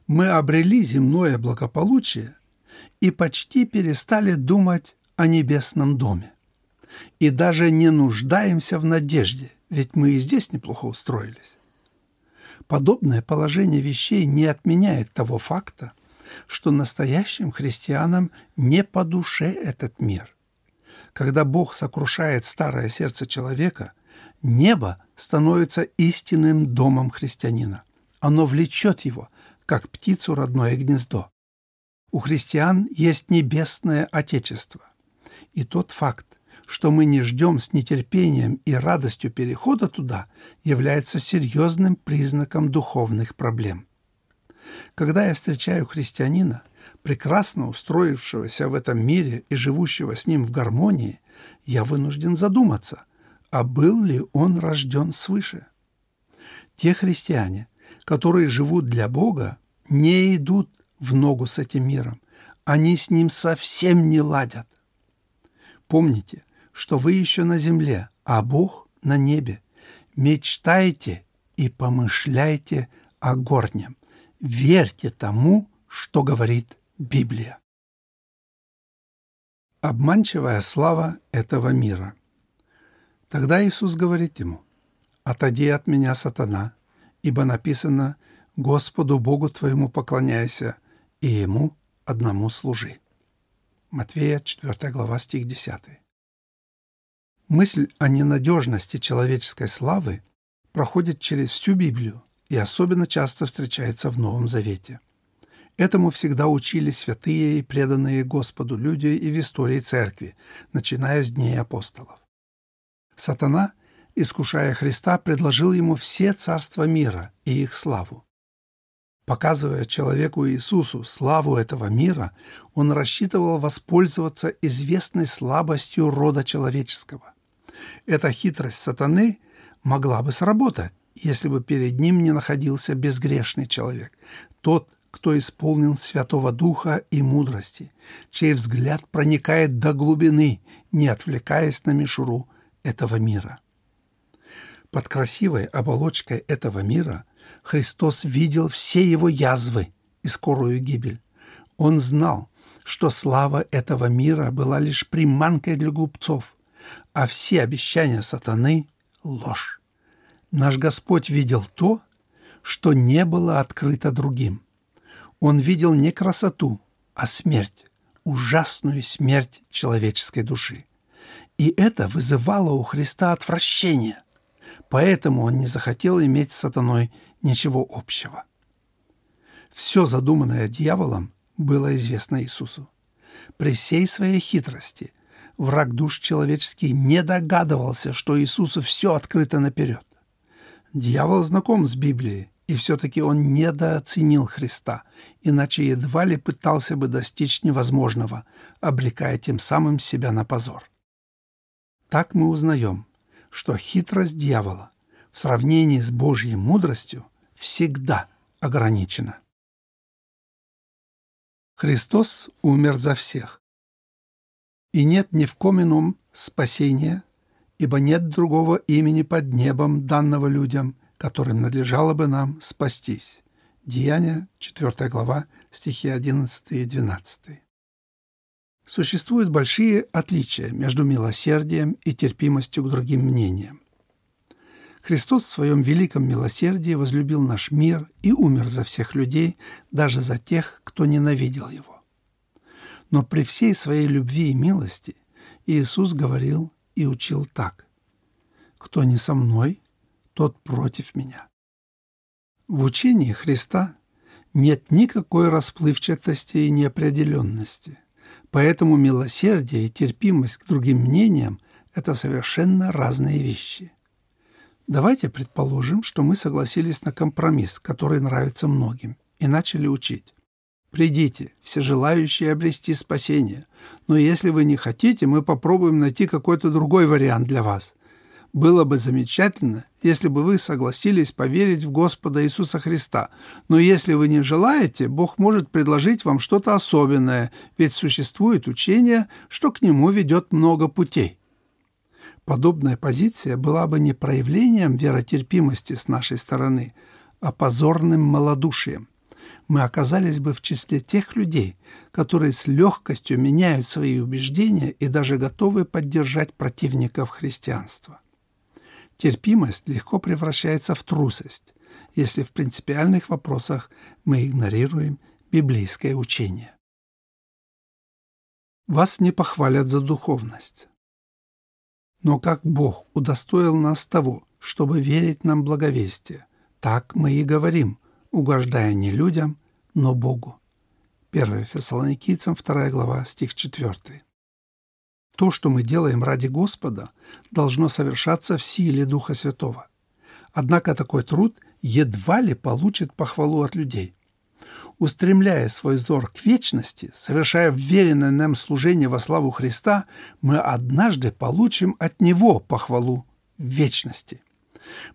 Мы обрели земное благополучие и почти перестали думать о небесном доме. И даже не нуждаемся в надежде, ведь мы и здесь неплохо устроились. Подобное положение вещей не отменяет того факта, что настоящим христианам не по душе этот мир. Когда Бог сокрушает старое сердце человека, небо становится истинным домом христианина. Оно влечет его, как птицу родное гнездо. У христиан есть небесное Отечество. И тот факт, что мы не ждем с нетерпением и радостью перехода туда, является серьезным признаком духовных проблем. Когда я встречаю христианина, прекрасно устроившегося в этом мире и живущего с ним в гармонии, я вынужден задуматься, а был ли он рожден свыше? Те христиане, которые живут для Бога, не идут в ногу с этим миром. Они с ним совсем не ладят. Помните, что вы еще на земле, а Бог на небе. Мечтайте и помышляйте о горнем верьте тому, что говорит Библия. Обманчивая слава этого мира. Тогда Иисус говорит ему, «Отойди от меня, сатана, ибо написано «Господу Богу твоему поклоняйся, и Ему одному служи». Матвея, 4 глава, стих 10. Мысль о ненадежности человеческой славы проходит через всю Библию и особенно часто встречается в Новом Завете. Этому всегда учили святые и преданные Господу люди и в истории Церкви, начиная с дней апостолов. Сатана, искушая Христа, предложил ему все царства мира и их славу. Показывая человеку Иисусу славу этого мира, он рассчитывал воспользоваться известной слабостью рода человеческого. Эта хитрость сатаны могла бы сработать, если бы перед ним не находился безгрешный человек, тот, кто исполнен Святого Духа и мудрости, чей взгляд проникает до глубины, не отвлекаясь на мишуру этого мира. Под красивой оболочкой этого мира Христос видел все его язвы и скорую гибель. Он знал, что слава этого мира была лишь приманкой для глупцов, а все обещания сатаны — ложь. Наш Господь видел то, что не было открыто другим. Он видел не красоту, а смерть, ужасную смерть человеческой души. И это вызывало у Христа отвращение. Поэтому он не захотел иметь с сатаной ничего общего. Все задуманное дьяволом было известно Иисусу. При всей своей хитрости враг душ человеческий не догадывался, что Иисусу все открыто наперед. Дьявол знаком с Библией, и все-таки он недооценил Христа, иначе едва ли пытался бы достичь невозможного, обрекая тем самым себя на позор. Так мы узнаем, что хитрость дьявола в сравнении с Божьей мудростью всегда ограничена. Христос умер за всех. И нет ни в ком ином спасения, ибо нет другого имени под небом, данного людям, которым надлежало бы нам спастись. Деяния, 4 глава, стихи 11 и 12. Существуют большие отличия между милосердием и терпимостью к другим мнениям. Христос в своем великом милосердии возлюбил наш мир и умер за всех людей, даже за тех, кто ненавидел Его. Но при всей своей любви и милости Иисус говорил и учил так. «Кто не со мной, тот против меня». В учении Христа нет никакой расплывчатости и неопределенности. Поэтому милосердие и терпимость к другим мнениям – это совершенно разные вещи. Давайте предположим, что мы согласились на компромисс, который нравится многим, и начали учить. Придите, все желающие обрести спасение, но если вы не хотите, мы попробуем найти какой-то другой вариант для вас. Было бы замечательно, если бы вы согласились поверить в Господа Иисуса Христа. Но если вы не желаете, Бог может предложить вам что-то особенное, ведь существует учение, что к Нему ведет много путей. Подобная позиция была бы не проявлением веротерпимости с нашей стороны, а позорным малодушием. Мы оказались бы в числе тех людей, которые с легкостью меняют свои убеждения и даже готовы поддержать противников христианства. Терпимость легко превращается в трусость, если в принципиальных вопросах мы игнорируем библейское учение. Вас не похвалят за духовность. Но как Бог удостоил нас того, чтобы верить нам благовестие, так мы и говорим, угождая не людям, но Богу. 1 Фессалоникийцам, 2 глава, стих 4. То, что мы делаем ради Господа, должно совершаться в силе Духа Святого. Однако такой труд едва ли получит похвалу от людей. Устремляя свой взор к вечности, совершая вверенное нам служение во славу Христа, мы однажды получим от Него похвалу вечности.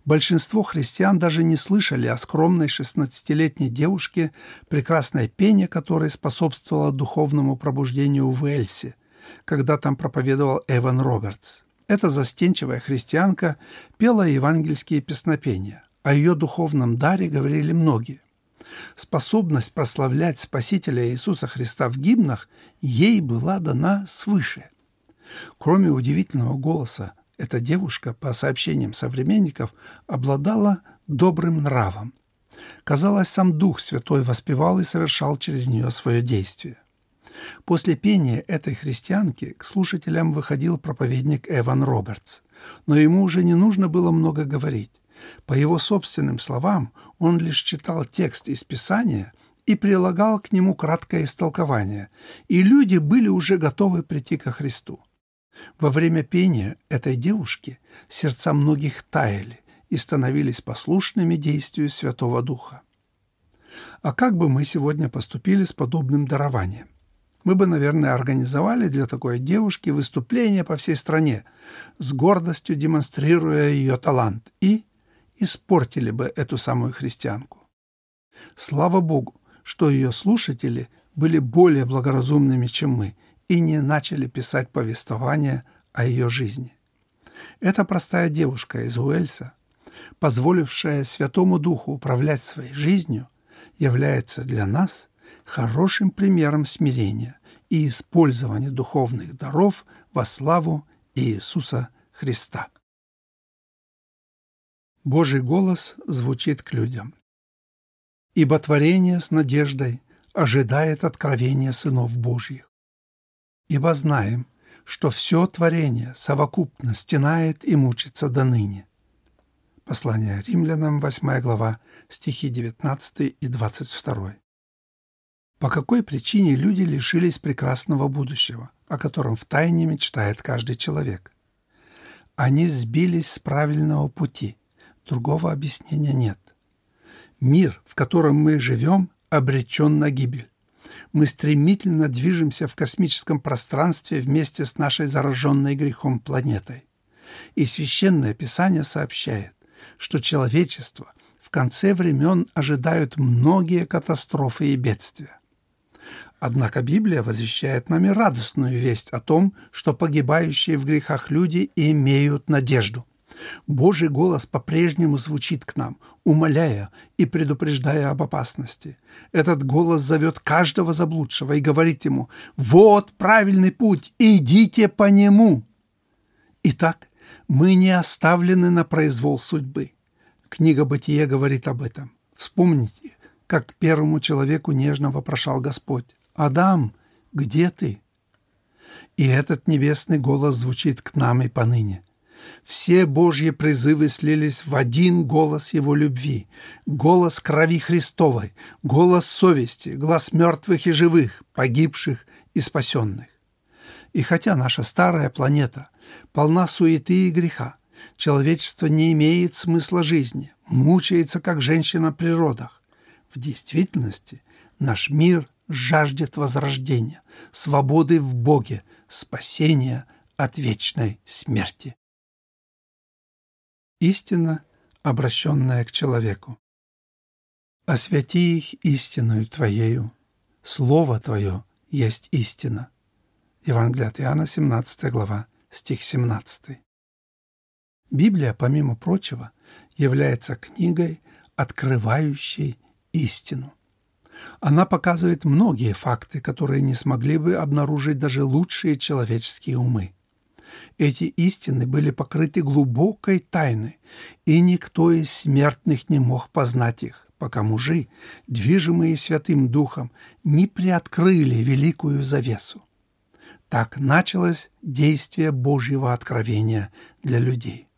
Большинство христиан даже не слышали о скромной 16-летней девушке, прекрасное пение которой способствовало духовному пробуждению в Эльсе, когда там проповедовал Эван Робертс. Эта застенчивая христианка пела евангельские песнопения. О ее духовном даре говорили многие. Способность прославлять Спасителя Иисуса Христа в гимнах ей была дана свыше. Кроме удивительного голоса Эта девушка, по сообщениям современников, обладала добрым нравом. Казалось, сам Дух Святой воспевал и совершал через нее свое действие. После пения этой христианки к слушателям выходил проповедник Эван Робертс, но ему уже не нужно было много говорить. По его собственным словам, он лишь читал текст из Писания и прилагал к нему краткое истолкование, и люди были уже готовы прийти ко Христу. Во время пения этой девушки сердца многих таяли и становились послушными действию Святого Духа. А как бы мы сегодня поступили с подобным дарованием? Мы бы, наверное, организовали для такой девушки выступление по всей стране, с гордостью демонстрируя ее талант, и испортили бы эту самую христианку. Слава Богу, что ее слушатели были более благоразумными, чем мы, и не начали писать повествование о ее жизни. Эта простая девушка из Уэльса, позволившая Святому Духу управлять своей жизнью, является для нас хорошим примером смирения и использования духовных даров во славу Иисуса Христа. Божий голос звучит к людям. «Ибо творение с надеждой ожидает откровения сынов Божьих. Ибо знаем, что все творение совокупно стенает и мучится до ныне». Послание римлянам, 8 глава, стихи 19 и 22. По какой причине люди лишились прекрасного будущего, о котором втайне мечтает каждый человек? Они сбились с правильного пути – Другого объяснения нет. Мир, в котором мы живем, обречен на гибель. Мы стремительно движемся в космическом пространстве вместе с нашей зараженной грехом планетой. И Священное Писание сообщает, что человечество в конце времен ожидают многие катастрофы и бедствия. Однако Библия возвещает нами радостную весть о том, что погибающие в грехах люди имеют надежду. Божий голос по-прежнему звучит к нам, умоляя и предупреждая об опасности. Этот голос зовет каждого заблудшего и говорит ему «Вот правильный путь, идите по нему!» Итак, мы не оставлены на произвол судьбы. Книга «Бытие» говорит об этом. Вспомните, как первому человеку нежно вопрошал Господь «Адам, где ты?» И этот небесный голос звучит к нам и поныне – все Божьи призывы слились в один голос Его любви, голос крови Христовой, голос совести, глаз мертвых и живых, погибших и спасенных. И хотя наша старая планета полна суеты и греха, человечество не имеет смысла жизни, мучается, как женщина при родах. В действительности наш мир жаждет возрождения, свободы в Боге, спасения от вечной смерти истина, обращенная к человеку. «Освяти их истинную Твоею, Слово Твое есть истина». Евангелие от Иоанна, 17 глава, стих 17. Библия, помимо прочего, является книгой, открывающей истину. Она показывает многие факты, которые не смогли бы обнаружить даже лучшие человеческие умы. Эти истины были покрыты глубокой тайной, и никто из смертных не мог познать их, пока мужи, движимые Святым Духом, не приоткрыли великую завесу. Так началось действие Божьего откровения для людей.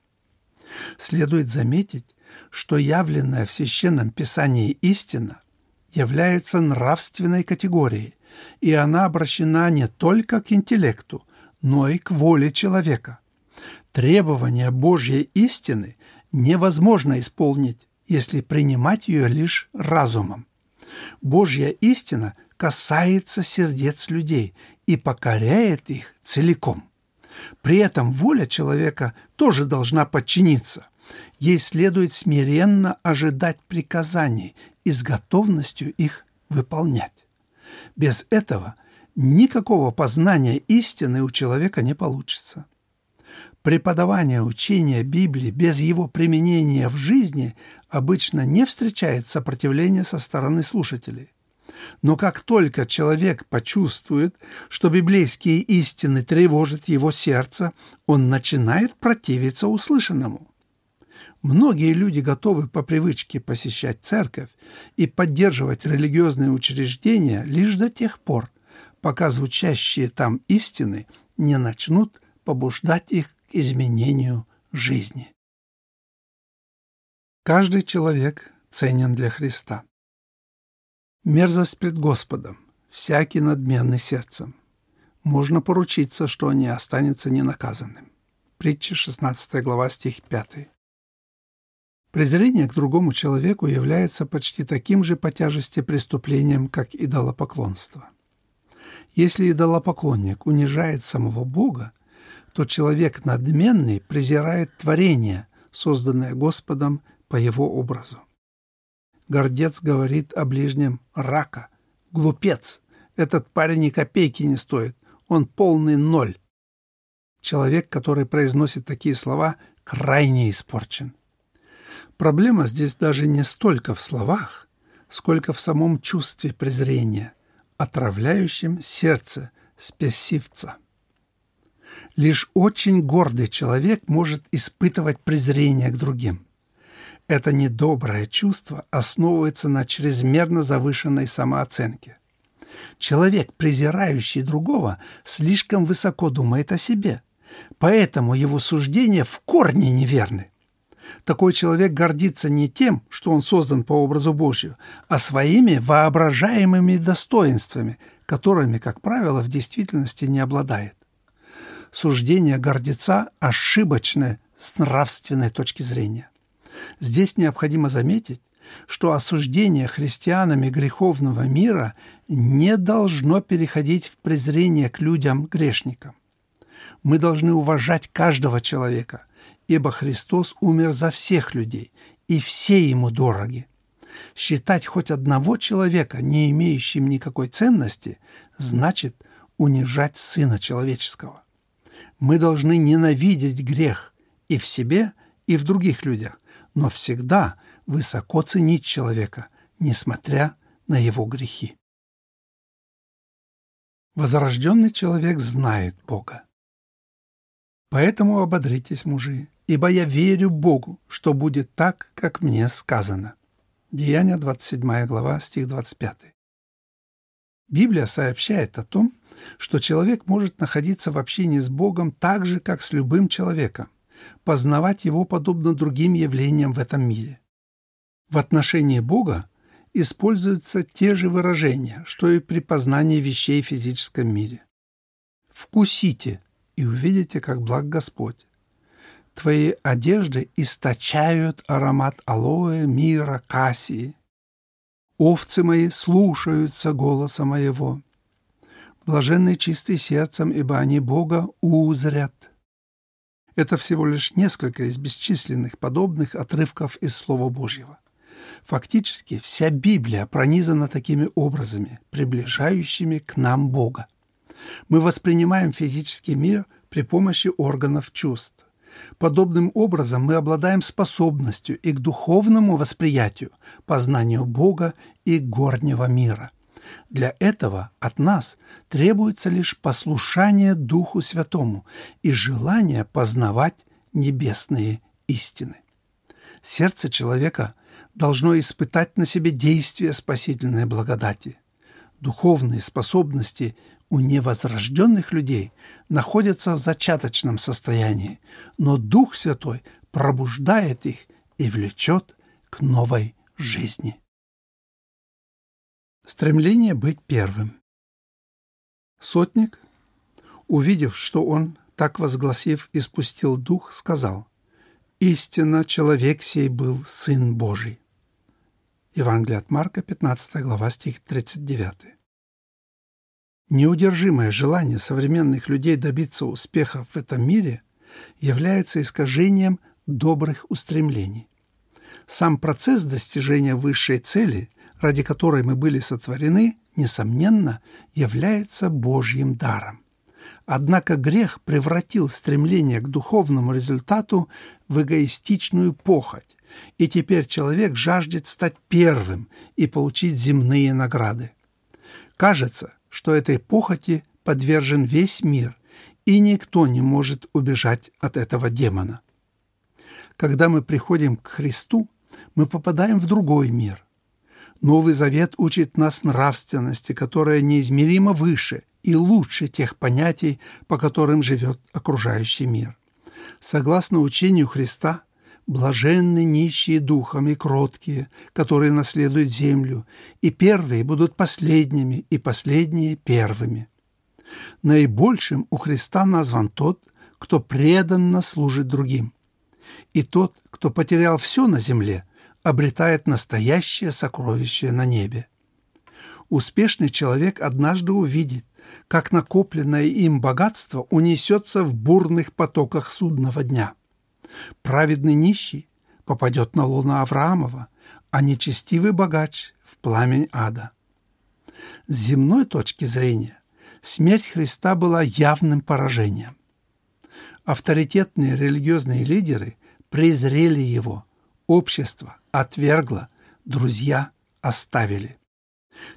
Следует заметить, что явленная в Священном Писании истина является нравственной категорией, и она обращена не только к интеллекту, но и к воле человека. Требования Божьей истины невозможно исполнить, если принимать ее лишь разумом. Божья истина касается сердец людей и покоряет их целиком. При этом воля человека тоже должна подчиниться. Ей следует смиренно ожидать приказаний и с готовностью их выполнять. Без этого никакого познания истины у человека не получится. Преподавание учения Библии без его применения в жизни обычно не встречает сопротивления со стороны слушателей. Но как только человек почувствует, что библейские истины тревожат его сердце, он начинает противиться услышанному. Многие люди готовы по привычке посещать церковь и поддерживать религиозные учреждения лишь до тех пор, пока звучащие там истины не начнут побуждать их к изменению жизни. Каждый человек ценен для Христа. Мерзость пред Господом, всякий надменный сердцем. Можно поручиться, что не останется ненаказанным. Притча 16 глава, стих 5. Презрение к другому человеку является почти таким же по тяжести преступлением, как идолопоклонство. Если идолопоклонник унижает самого Бога, то человек надменный презирает творение, созданное Господом по его образу. Гордец говорит о ближнем рака. Глупец! Этот парень ни копейки не стоит. Он полный ноль. Человек, который произносит такие слова, крайне испорчен. Проблема здесь даже не столько в словах, сколько в самом чувстве презрения, отравляющем сердце спесивца. Лишь очень гордый человек может испытывать презрение к другим. Это недоброе чувство основывается на чрезмерно завышенной самооценке. Человек, презирающий другого, слишком высоко думает о себе, поэтому его суждения в корне неверны. Такой человек гордится не тем, что он создан по образу Божью, а своими воображаемыми достоинствами, которыми, как правило, в действительности не обладает. Суждение гордеца ошибочное с нравственной точки зрения. Здесь необходимо заметить, что осуждение христианами греховного мира не должно переходить в презрение к людям-грешникам. Мы должны уважать каждого человека, ибо Христос умер за всех людей, и все ему дороги. Считать хоть одного человека, не имеющим никакой ценности, значит унижать Сына Человеческого. Мы должны ненавидеть грех и в себе, и в других людях, но всегда высоко ценить человека, несмотря на его грехи. Возрожденный человек знает Бога. Поэтому ободритесь, мужи, ибо я верю Богу, что будет так, как мне сказано». Деяния, 27 глава, стих 25. Библия сообщает о том, что человек может находиться в общении с Богом так же, как с любым человеком, познавать его подобно другим явлениям в этом мире. В отношении Бога используются те же выражения, что и при познании вещей в физическом мире. «Вкусите и увидите, как благ Господь. Твои одежды источают аромат алоэ, мира, кассии. Овцы мои слушаются голоса моего. Блаженны чистые сердцем, ибо они Бога узрят. Это всего лишь несколько из бесчисленных подобных отрывков из Слова Божьего. Фактически вся Библия пронизана такими образами, приближающими к нам Бога. Мы воспринимаем физический мир при помощи органов чувств. Подобным образом мы обладаем способностью и к духовному восприятию, познанию Бога и горнего мира. Для этого от нас требуется лишь послушание Духу Святому и желание познавать небесные истины. Сердце человека должно испытать на себе действие спасительной благодати. Духовные способности у невозрожденных людей находятся в зачаточном состоянии, но Дух Святой пробуждает их и влечет к новой жизни. Стремление быть первым. Сотник, увидев, что он, так возгласив, испустил дух, сказал, «Истинно человек сей был Сын Божий». Евангелие от Марка, 15 глава, стих 39. Неудержимое желание современных людей добиться успехов в этом мире является искажением добрых устремлений. Сам процесс достижения высшей цели, ради которой мы были сотворены, несомненно, является Божьим даром. Однако грех превратил стремление к духовному результату в эгоистичную похоть, и теперь человек жаждет стать первым и получить земные награды. Кажется, что этой похоти подвержен весь мир, и никто не может убежать от этого демона. Когда мы приходим к Христу, мы попадаем в другой мир. Новый Завет учит нас нравственности, которая неизмеримо выше и лучше тех понятий, по которым живет окружающий мир. Согласно учению Христа, блаженны нищие духом и кроткие, которые наследуют землю, и первые будут последними, и последние первыми. Наибольшим у Христа назван тот, кто преданно служит другим. И тот, кто потерял все на земле, обретает настоящее сокровище на небе. Успешный человек однажды увидит, как накопленное им богатство унесется в бурных потоках судного дня. Праведный нищий попадет на луну Авраамова, а нечестивый богач – в пламень ада. С земной точки зрения смерть Христа была явным поражением. Авторитетные религиозные лидеры презрели его, общество отвергло, друзья оставили.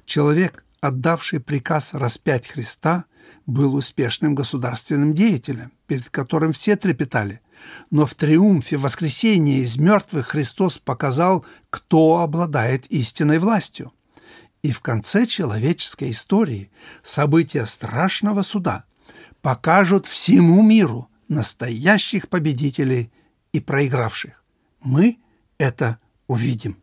Человек, отдавший приказ распять Христа, был успешным государственным деятелем, перед которым все трепетали. Но в триумфе воскресения из мертвых Христос показал, кто обладает истинной властью. И в конце человеческой истории события страшного суда покажут всему миру настоящих победителей и проигравших. Мы это увидим.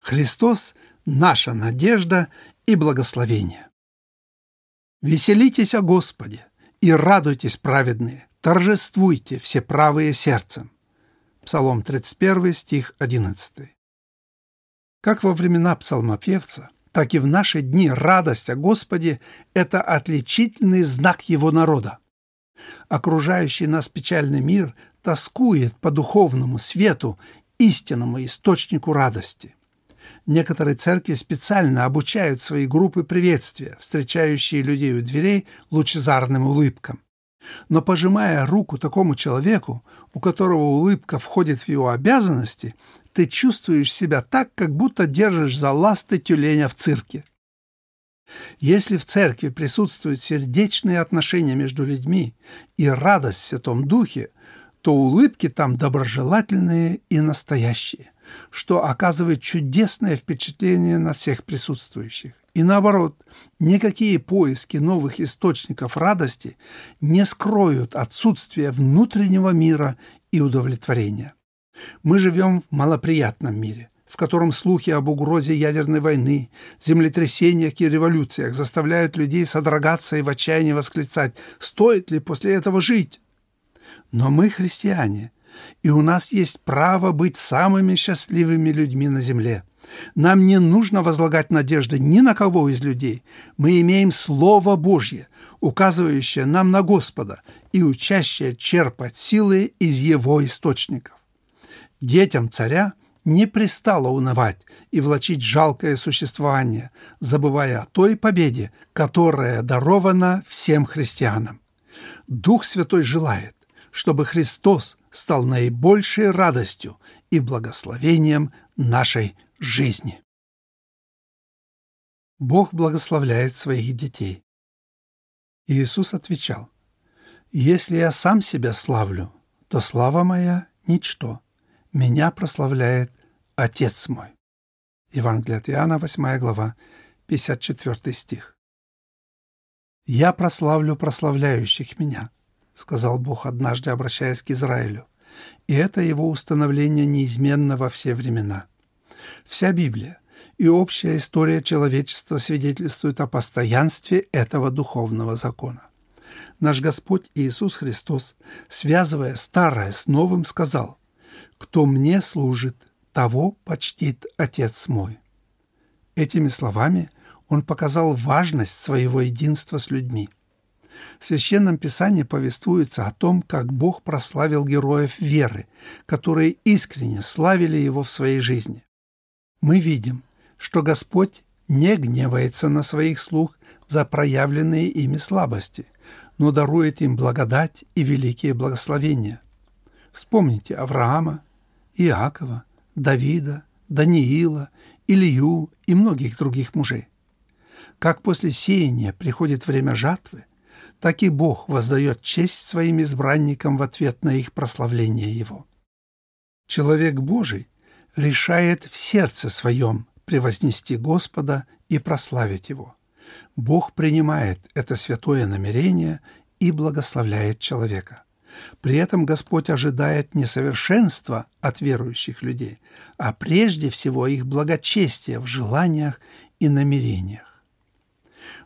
Христос – наша надежда и благословение. Веселитесь о Господе и радуйтесь, праведные, торжествуйте все правые сердцем. Псалом 31, стих 11. Как во времена псалмопевца, так и в наши дни радость о Господе – это отличительный знак Его народа. Окружающий нас печальный мир тоскует по духовному свету, истинному источнику радости. Некоторые церкви специально обучают свои группы приветствия, встречающие людей у дверей лучезарным улыбкам. Но пожимая руку такому человеку, у которого улыбка входит в его обязанности, ты чувствуешь себя так, как будто держишь за ласты тюленя в цирке. Если в церкви присутствуют сердечные отношения между людьми и радость в Святом Духе, то улыбки там доброжелательные и настоящие, что оказывает чудесное впечатление на всех присутствующих. И наоборот, никакие поиски новых источников радости не скроют отсутствие внутреннего мира и удовлетворения. Мы живем в малоприятном мире, в котором слухи об угрозе ядерной войны, землетрясениях и революциях заставляют людей содрогаться и в отчаянии восклицать «Стоит ли после этого жить?» Но мы христиане, и у нас есть право быть самыми счастливыми людьми на земле. Нам не нужно возлагать надежды ни на кого из людей. Мы имеем Слово Божье, указывающее нам на Господа и учащее черпать силы из Его источников. Детям царя не пристало унывать и влачить жалкое существование, забывая о той победе, которая дарована всем христианам. Дух Святой желает, чтобы Христос стал наибольшей радостью и благословением нашей жизни. Бог благословляет своих детей. Иисус отвечал, «Если я сам себя славлю, то слава моя – ничто меня прославляет Отец мой». Евангелие от Иоанна, 8 глава, 54 стих. «Я прославлю прославляющих меня», — сказал Бог однажды, обращаясь к Израилю. И это его установление неизменно во все времена. Вся Библия и общая история человечества свидетельствуют о постоянстве этого духовного закона. Наш Господь Иисус Христос, связывая старое с новым, сказал – кто мне служит, того почтит Отец мой». Этими словами он показал важность своего единства с людьми. В Священном Писании повествуется о том, как Бог прославил героев веры, которые искренне славили Его в своей жизни. Мы видим, что Господь не гневается на своих слуг за проявленные ими слабости, но дарует им благодать и великие благословения. Вспомните Авраама, Иакова, Давида, Даниила, Илью и многих других мужей. Как после сеяния приходит время жатвы, так и Бог воздает честь своим избранникам в ответ на их прославление Его. Человек Божий решает в сердце своем превознести Господа и прославить Его. Бог принимает это святое намерение и благословляет человека. При этом Господь ожидает не совершенства от верующих людей, а прежде всего их благочестия в желаниях и намерениях.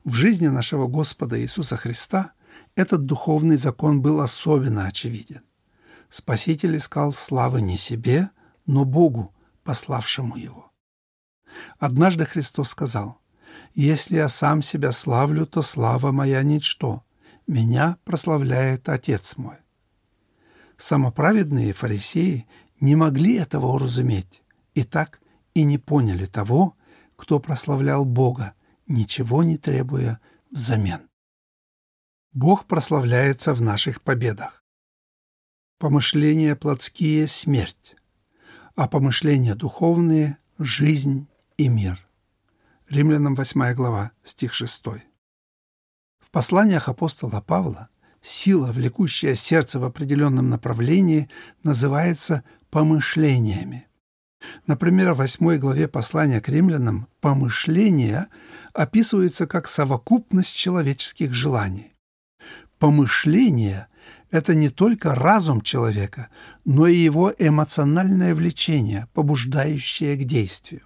В жизни нашего Господа Иисуса Христа этот духовный закон был особенно очевиден. Спаситель искал славы не себе, но Богу, пославшему его. Однажды Христос сказал, «Если я сам себя славлю, то слава моя ничто. Меня прославляет Отец мой». Самоправедные фарисеи не могли этого уразуметь, и так и не поняли того, кто прославлял Бога, ничего не требуя взамен. Бог прославляется в наших победах. Помышления плотские – смерть, а помышления духовные – жизнь и мир. Римлянам 8 глава, стих 6. В посланиях апостола Павла сила, влекущая сердце в определенном направлении, называется помышлениями. Например, в 8 главе послания к римлянам помышления описывается как совокупность человеческих желаний. Помышление – это не только разум человека, но и его эмоциональное влечение, побуждающее к действию.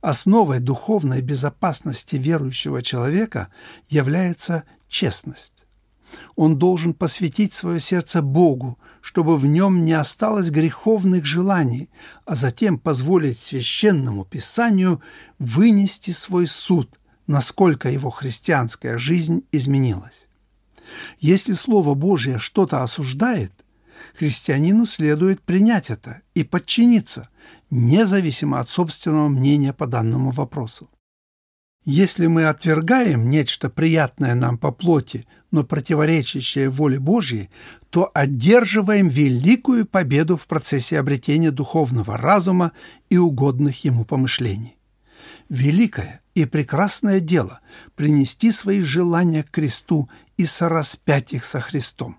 Основой духовной безопасности верующего человека является честность. Он должен посвятить свое сердце Богу, чтобы в нем не осталось греховных желаний, а затем позволить священному Писанию вынести свой суд, насколько его христианская жизнь изменилась. Если Слово Божье что-то осуждает, христианину следует принять это и подчиниться, независимо от собственного мнения по данному вопросу. Если мы отвергаем нечто приятное нам по плоти, но противоречащее воле Божьей, то одерживаем великую победу в процессе обретения духовного разума и угодных ему помышлений. Великое и прекрасное дело – принести свои желания к кресту и сораспять их со Христом.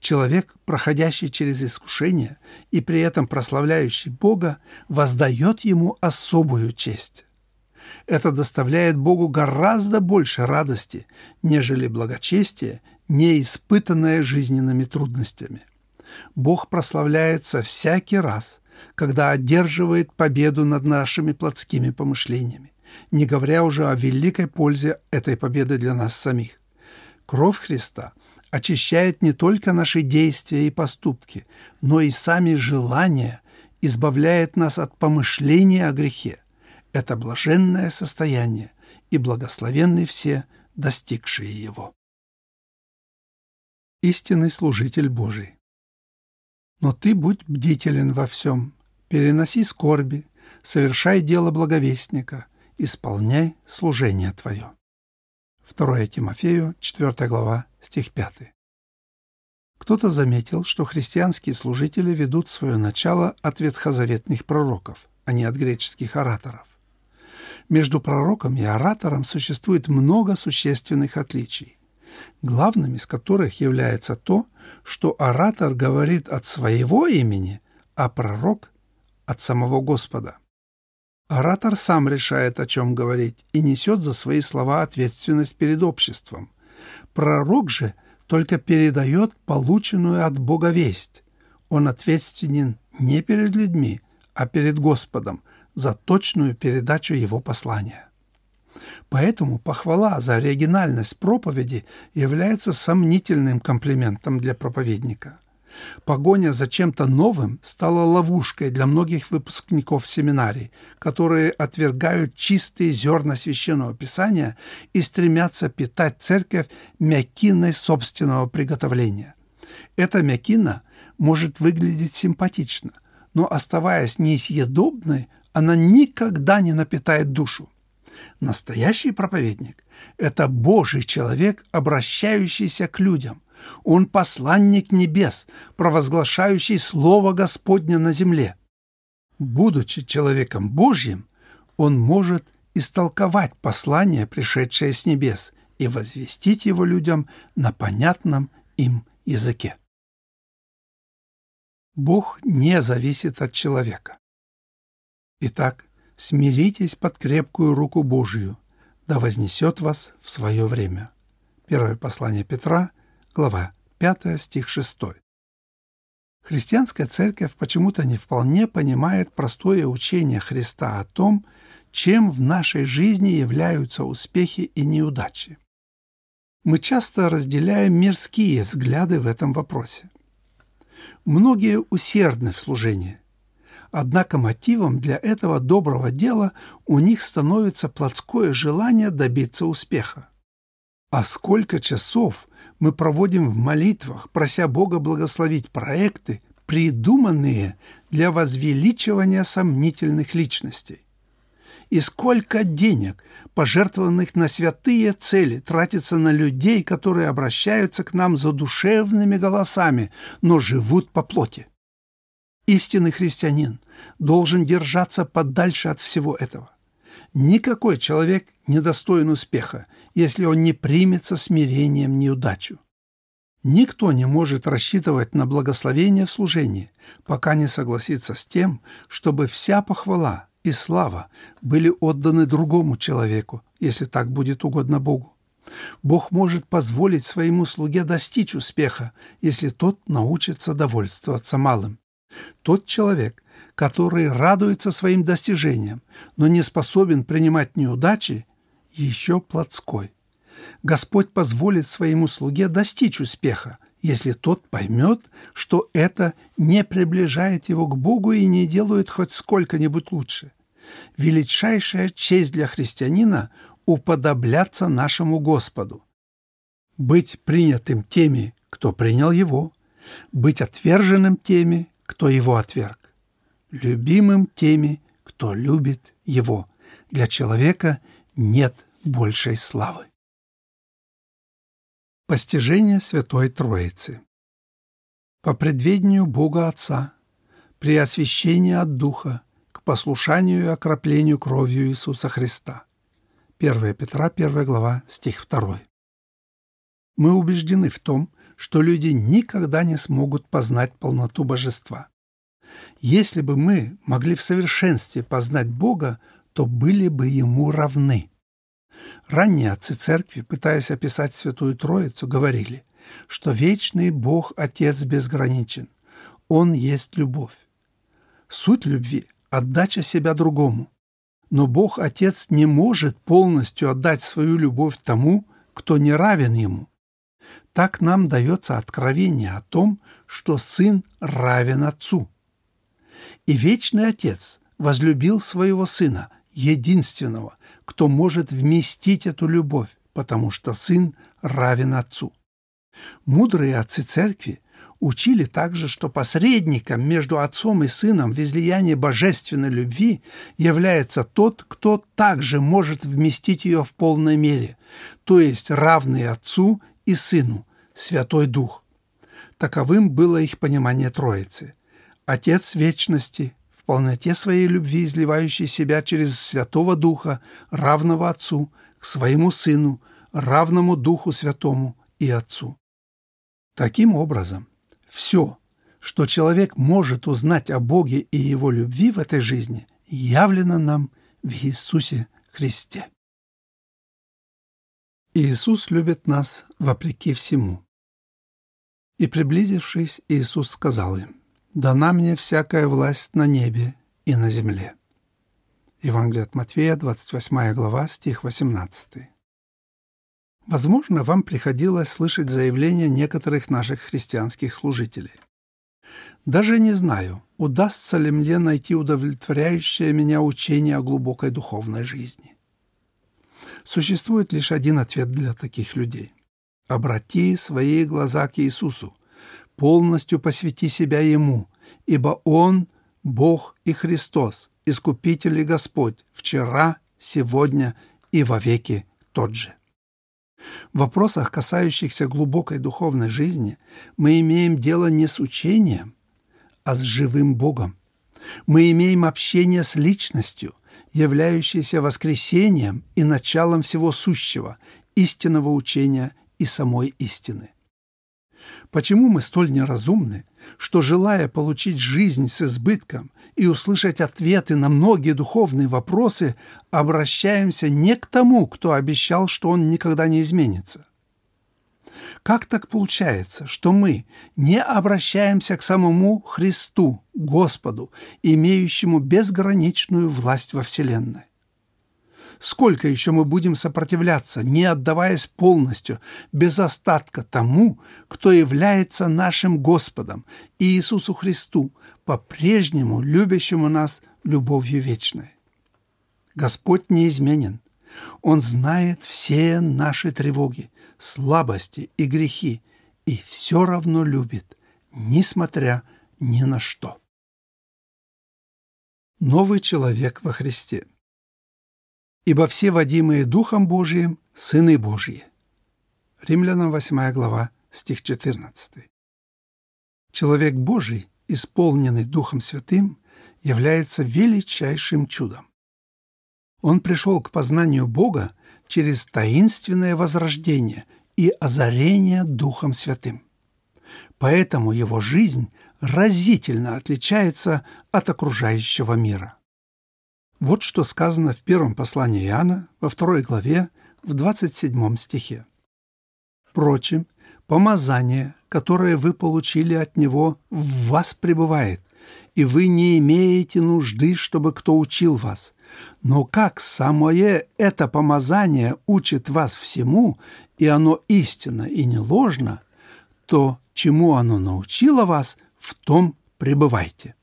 Человек, проходящий через искушение и при этом прославляющий Бога, воздает ему особую честь. Это доставляет Богу гораздо больше радости, нежели благочестие, не испытанное жизненными трудностями. Бог прославляется всякий раз, когда одерживает победу над нашими плотскими помышлениями, не говоря уже о великой пользе этой победы для нас самих. Кровь Христа очищает не только наши действия и поступки, но и сами желания, избавляет нас от помышления о грехе, это блаженное состояние, и благословенны все, достигшие его. Истинный служитель Божий. Но ты будь бдителен во всем, переноси скорби, совершай дело благовестника, исполняй служение твое. 2 Тимофею, 4 глава, стих 5. Кто-то заметил, что христианские служители ведут свое начало от ветхозаветных пророков, а не от греческих ораторов. Между пророком и оратором существует много существенных отличий, главным из которых является то, что оратор говорит от своего имени, а пророк – от самого Господа. Оратор сам решает, о чем говорить, и несет за свои слова ответственность перед обществом. Пророк же только передает полученную от Бога весть. Он ответственен не перед людьми, а перед Господом, за точную передачу его послания. Поэтому похвала за оригинальность проповеди является сомнительным комплиментом для проповедника. Погоня за чем-то новым стала ловушкой для многих выпускников семинарий, которые отвергают чистые зерна священного писания и стремятся питать церковь мякиной собственного приготовления. Эта мякина может выглядеть симпатично, но оставаясь несъедобной, она никогда не напитает душу. Настоящий проповедник – это Божий человек, обращающийся к людям. Он посланник небес, провозглашающий Слово Господне на земле. Будучи человеком Божьим, он может истолковать послание, пришедшее с небес, и возвестить его людям на понятном им языке. Бог не зависит от человека. Итак, смиритесь под крепкую руку Божию, да вознесет вас в свое время. Первое послание Петра, глава 5, стих 6. Христианская церковь почему-то не вполне понимает простое учение Христа о том, чем в нашей жизни являются успехи и неудачи. Мы часто разделяем мирские взгляды в этом вопросе. Многие усердны в служении, однако мотивом для этого доброго дела у них становится плотское желание добиться успеха. А сколько часов мы проводим в молитвах, прося Бога благословить проекты, придуманные для возвеличивания сомнительных личностей. И сколько денег, пожертвованных на святые цели, тратится на людей, которые обращаются к нам за душевными голосами, но живут по плоти. Истинный христианин должен держаться подальше от всего этого. Никакой человек не достоин успеха, если он не примется смирением неудачу. Никто не может рассчитывать на благословение в служении, пока не согласится с тем, чтобы вся похвала и слава были отданы другому человеку, если так будет угодно Богу. Бог может позволить своему слуге достичь успеха, если тот научится довольствоваться малым. Тот человек, который радуется своим достижениям, но не способен принимать неудачи, еще плотской. Господь позволит своему слуге достичь успеха, если тот поймет, что это не приближает его к Богу и не делает хоть сколько-нибудь лучше. Величайшая честь для христианина – уподобляться нашему Господу. Быть принятым теми, кто принял его, быть отверженным теми, кто его отверг, любимым теми, кто любит его. Для человека нет большей славы. Постижение Святой Троицы По предведению Бога Отца, при освящении от Духа, к послушанию и окроплению кровью Иисуса Христа. 1 Петра, 1 глава, стих 2. Мы убеждены в том, что люди никогда не смогут познать полноту божества. Если бы мы могли в совершенстве познать Бога, то были бы Ему равны. Ранние отцы церкви, пытаясь описать Святую Троицу, говорили, что вечный Бог Отец безграничен. Он есть любовь. Суть любви – отдача себя другому. Но Бог Отец не может полностью отдать свою любовь тому, кто не равен Ему. Так нам дается откровение о том, что Сын равен Отцу. И Вечный Отец возлюбил своего Сына, единственного, кто может вместить эту любовь, потому что сын равен отцу. Мудрые отцы церкви учили также, что посредником между отцом и сыном в излиянии божественной любви является тот, кто также может вместить ее в полной мере, то есть равный отцу и сыну, Святой Дух. Таковым было их понимание Троицы. Отец вечности, полноте своей любви, изливающей себя через Святого Духа, равного Отцу, к своему Сыну, равному Духу Святому и Отцу. Таким образом, все, что человек может узнать о Боге и Его любви в этой жизни, явлено нам в Иисусе Христе. Иисус любит нас вопреки всему. И, приблизившись, Иисус сказал им, дана мне всякая власть на небе и на земле». Евангелие от Матфея, 28 глава, стих 18. Возможно, вам приходилось слышать заявления некоторых наших христианских служителей. Даже не знаю, удастся ли мне найти удовлетворяющее меня учение о глубокой духовной жизни. Существует лишь один ответ для таких людей. Обрати свои глаза к Иисусу, полностью посвяти себя Ему, ибо Он – Бог и Христос, Искупитель и Господь, вчера, сегодня и вовеки тот же. В вопросах, касающихся глубокой духовной жизни, мы имеем дело не с учением, а с живым Богом. Мы имеем общение с личностью, являющееся воскресением и началом всего сущего, истинного учения и самой истины. Почему мы столь неразумны, что, желая получить жизнь с избытком и услышать ответы на многие духовные вопросы, обращаемся не к тому, кто обещал, что он никогда не изменится? Как так получается, что мы не обращаемся к самому Христу, Господу, имеющему безграничную власть во Вселенной? Сколько еще мы будем сопротивляться, не отдаваясь полностью, без остатка тому, кто является нашим Господом, Иисусу Христу, по-прежнему любящему нас любовью вечной? Господь неизменен. Он знает все наши тревоги, слабости и грехи и все равно любит, несмотря ни на что. Новый человек во Христе – ибо все водимые Духом Божиим – сыны Божьи». Римлянам 8 глава, стих 14. Человек Божий, исполненный Духом Святым, является величайшим чудом. Он пришел к познанию Бога через таинственное возрождение и озарение Духом Святым. Поэтому его жизнь разительно отличается от окружающего мира. Вот что сказано в первом послании Иоанна, во второй главе, в 27 стихе. «Впрочем, помазание, которое вы получили от Него, в вас пребывает, и вы не имеете нужды, чтобы кто учил вас. Но как самое это помазание учит вас всему, и оно истинно и не ложно, то, чему оно научило вас, в том пребывайте».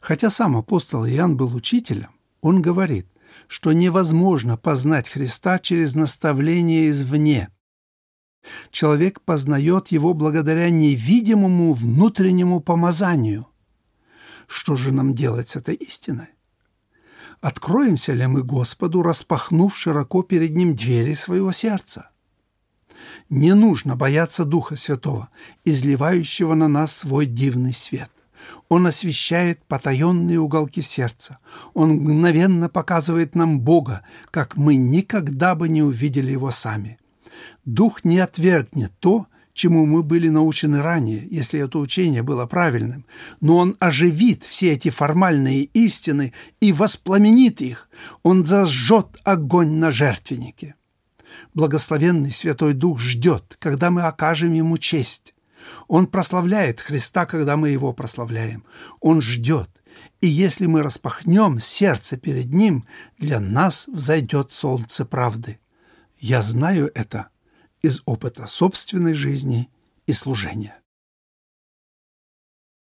Хотя сам апостол Иоанн был учителем, он говорит, что невозможно познать Христа через наставление извне. Человек познает его благодаря невидимому внутреннему помазанию. Что же нам делать с этой истиной? Откроемся ли мы Господу, распахнув широко перед Ним двери своего сердца? Не нужно бояться Духа Святого, изливающего на нас свой дивный свет. Он освещает потаенные уголки сердца. Он мгновенно показывает нам Бога, как мы никогда бы не увидели Его сами. Дух не отвергнет то, чему мы были научены ранее, если это учение было правильным, но он оживит все эти формальные истины и воспламенит их. Он зажжет огонь на жертвеннике. Благословенный Святой Дух ждет, когда мы окажем Ему честь. Он прославляет Христа, когда мы Его прославляем. Он ждет. И если мы распахнем сердце перед Ним, для нас взойдет солнце правды. Я знаю это из опыта собственной жизни и служения.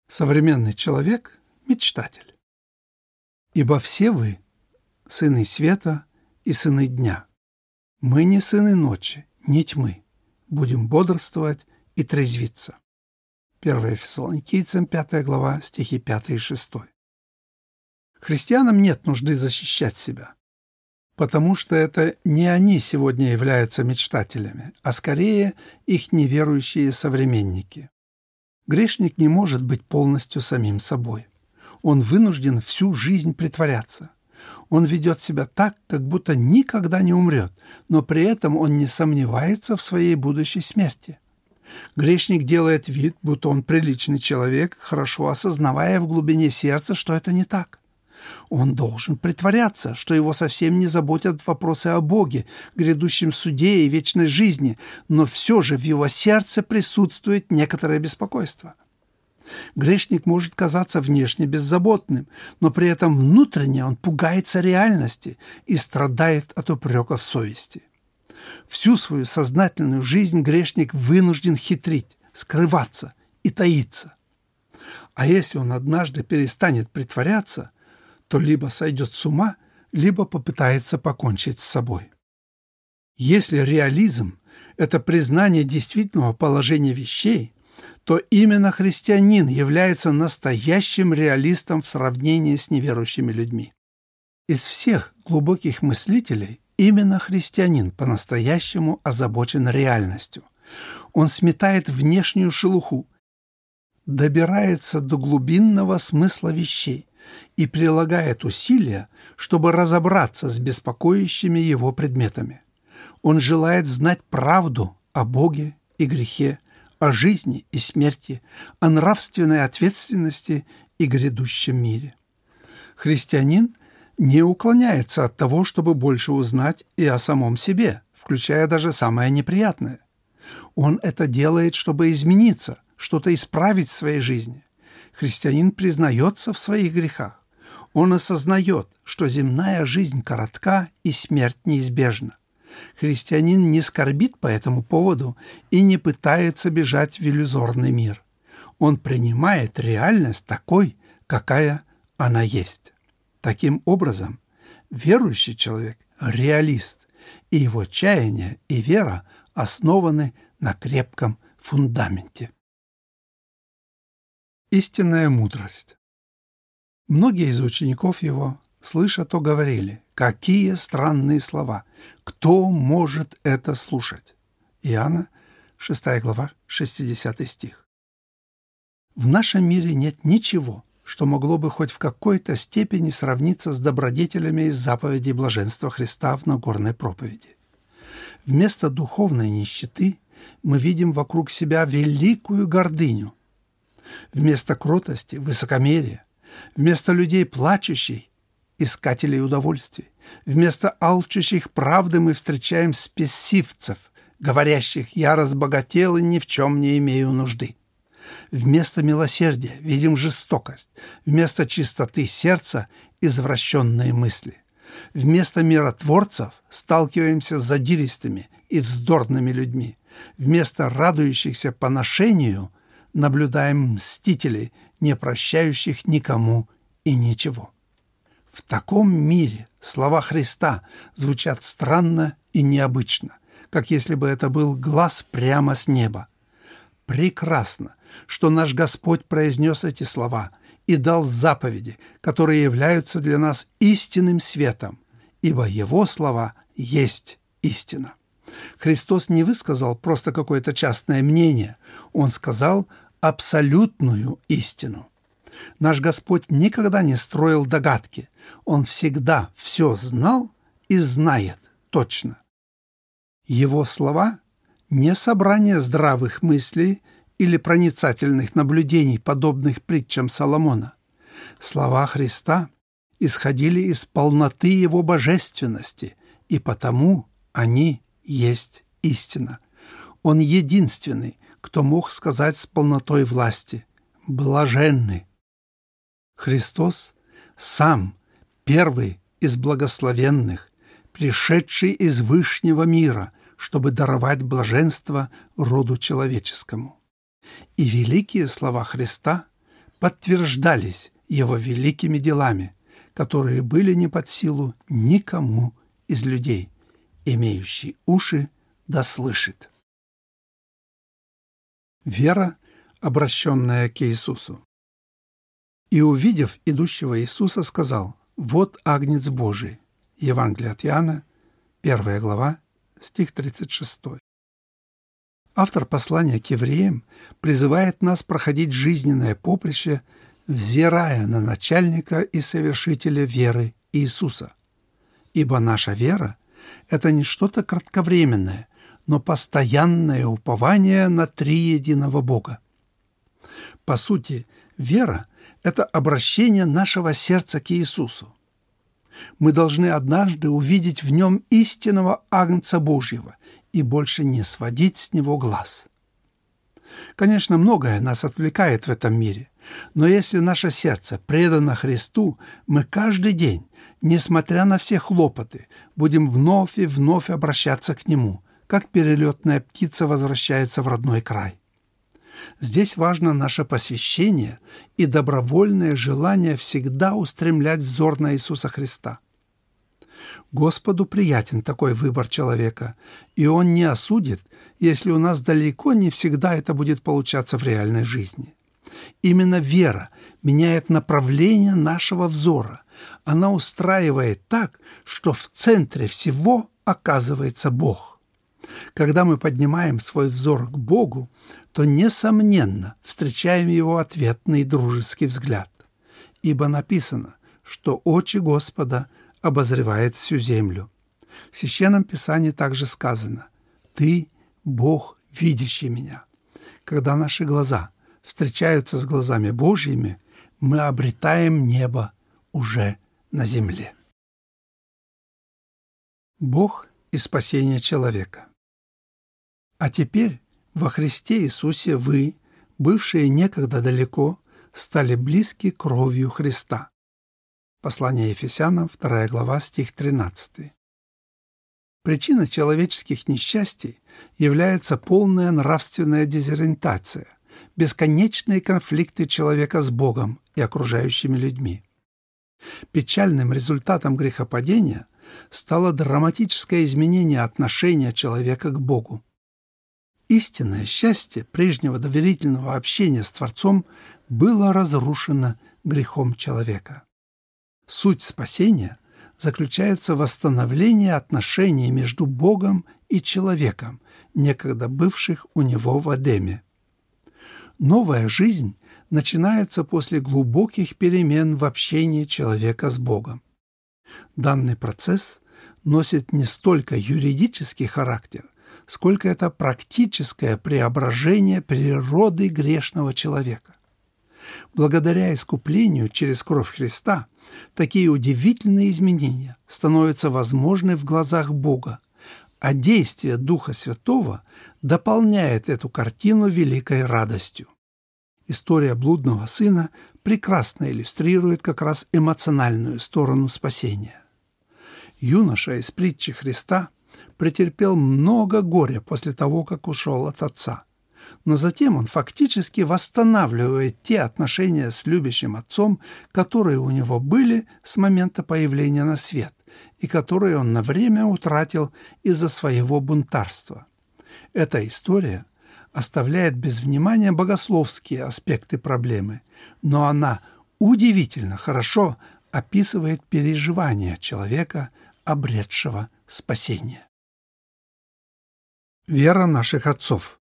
Современный человек – мечтатель. Ибо все вы – сыны света и сыны дня. Мы не сыны ночи, не тьмы. Будем бодрствовать и трезвиться. 1 Фессалоникийцам, 5 глава, стихи 5 и 6. Христианам нет нужды защищать себя, потому что это не они сегодня являются мечтателями, а скорее их неверующие современники. Грешник не может быть полностью самим собой. Он вынужден всю жизнь притворяться. Он ведет себя так, как будто никогда не умрет, но при этом он не сомневается в своей будущей смерти. Грешник делает вид, будто он приличный человек, хорошо осознавая в глубине сердца, что это не так. Он должен притворяться, что его совсем не заботят вопросы о Боге, грядущем суде и вечной жизни, но все же в его сердце присутствует некоторое беспокойство. Грешник может казаться внешне беззаботным, но при этом внутренне он пугается реальности и страдает от упреков совести. Всю свою сознательную жизнь грешник вынужден хитрить, скрываться и таиться. А если он однажды перестанет притворяться, то либо сойдет с ума, либо попытается покончить с собой. Если реализм – это признание действительного положения вещей, то именно христианин является настоящим реалистом в сравнении с неверующими людьми. Из всех глубоких мыслителей Именно христианин по-настоящему озабочен реальностью. Он сметает внешнюю шелуху, добирается до глубинного смысла вещей, и прилагает усилия, чтобы разобраться с беспокоящими его предметами. Он желает знать правду о Боге и грехе, о жизни и смерти, о нравственной ответственности и грядущем мире. Христианин не уклоняется от того, чтобы больше узнать и о самом себе, включая даже самое неприятное. Он это делает, чтобы измениться, что-то исправить в своей жизни. Христианин признается в своих грехах. Он осознает, что земная жизнь коротка и смерть неизбежна. Христианин не скорбит по этому поводу и не пытается бежать в иллюзорный мир. Он принимает реальность такой, какая она есть. Таким образом, верующий человек – реалист, и его чаяние и вера основаны на крепком фундаменте. Истинная мудрость. Многие из учеников его, слыша то, говорили, какие странные слова, кто может это слушать? Иоанна, 6 глава, 60 стих. В нашем мире нет ничего, что могло бы хоть в какой-то степени сравниться с добродетелями из заповедей блаженства Христа в Нагорной проповеди. Вместо духовной нищеты мы видим вокруг себя великую гордыню. Вместо кротости – высокомерие. Вместо людей плачущих – искателей удовольствий. Вместо алчущих правды мы встречаем спесивцев, говорящих «я разбогател и ни в чем не имею нужды». Вместо милосердия видим жестокость, вместо чистоты сердца – извращенные мысли. Вместо миротворцев сталкиваемся с задиристыми и вздорными людьми. Вместо радующихся поношению наблюдаем мстителей, не прощающих никому и ничего. В таком мире слова Христа звучат странно и необычно, как если бы это был глаз прямо с неба. Прекрасно, что наш Господь произнес эти слова и дал заповеди, которые являются для нас истинным светом, ибо Его слова есть истина. Христос не высказал просто какое-то частное мнение, Он сказал абсолютную истину. Наш Господь никогда не строил догадки, Он всегда все знал и знает точно. Его слова – не собрание здравых мыслей или проницательных наблюдений, подобных притчам Соломона. Слова Христа исходили из полноты Его божественности, и потому они есть истина. Он единственный, кто мог сказать с полнотой власти «блаженны». Христос сам первый из благословенных, пришедший из Вышнего мира, чтобы даровать блаженство роду человеческому. И великие слова Христа подтверждались Его великими делами, которые были не под силу никому из людей. Имеющий уши да слышит. Вера, обращенная к Иисусу. «И, увидев идущего Иисуса, сказал, «Вот Агнец Божий». Евангелие от Иоанна, 1 глава, стих 36. Автор послания к евреям призывает нас проходить жизненное поприще, взирая на начальника и совершителя веры Иисуса. Ибо наша вера – это не что-то кратковременное, но постоянное упование на триединого Бога. По сути, вера – это обращение нашего сердца к Иисусу. Мы должны однажды увидеть в нем истинного Агнца Божьего и больше не сводить с него глаз. Конечно, многое нас отвлекает в этом мире, но если наше сердце предано Христу, мы каждый день, несмотря на все хлопоты, будем вновь и вновь обращаться к Нему, как перелетная птица возвращается в родной край. Здесь важно наше посвящение и добровольное желание всегда устремлять взор на Иисуса Христа. Господу приятен такой выбор человека, и Он не осудит, если у нас далеко не всегда это будет получаться в реальной жизни. Именно вера меняет направление нашего взора. Она устраивает так, что в центре всего оказывается Бог. Когда мы поднимаем свой взор к Богу, то, несомненно, встречаем Его ответный дружеский взгляд. ибо написано, что очи Господа обозревает всю землю. В Священном Писании также сказано «Ты, Бог, видящий меня». Когда наши глаза встречаются с глазами Божьими, мы обретаем небо уже на земле. Бог и спасение человека. А теперь во Христе Иисусе вы, бывшие некогда далеко, стали близки кровью Христа. Послание Ефесянам, 2 глава, стих 13. Причиной человеческих несчастий является полная нравственная дезориентация, бесконечные конфликты человека с Богом и окружающими людьми. Печальным результатом грехопадения стало драматическое изменение отношения человека к Богу. Истинное счастье прежнего доверительного общения с Творцом было разрушено грехом человека. Суть спасения заключается в восстановлении отношений между Богом и человеком, некогда бывших у него в Эдеме. Новая жизнь начинается после глубоких перемен в общении человека с Богом. Данный процесс носит не столько юридический характер, сколько это практическое преображение природы грешного человека. Благодаря искуплению через кровь Христа такие удивительные изменения становятся возможны в глазах Бога, а действие Духа Святого дополняет эту картину великой радостью. История блудного сына прекрасно иллюстрирует как раз эмоциональную сторону спасения. Юноша из притчи Христа претерпел много горя после того, как ушел от отца. Но затем он фактически восстанавливает те отношения с любящим отцом, которые у него были с момента появления на свет и которые он на время утратил из-за своего бунтарства. Эта история оставляет без внимания богословские аспекты проблемы, но она удивительно хорошо описывает переживания человека, обретшего спасение. Вера наших отцов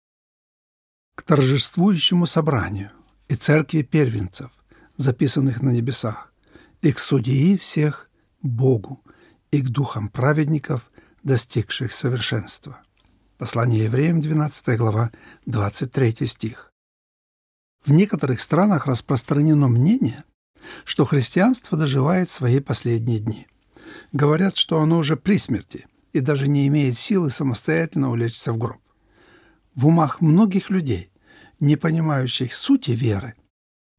К торжествующему собранию и церкви первенцев, записанных на небесах, и к судьи всех Богу, и к духам праведников, достигших совершенства. Послание евреям, 12 глава, 23 стих. В некоторых странах распространено мнение, что христианство доживает свои последние дни. Говорят, что оно уже при смерти и даже не имеет силы самостоятельно улечься в гроб. В умах многих людей, не понимающих сути веры,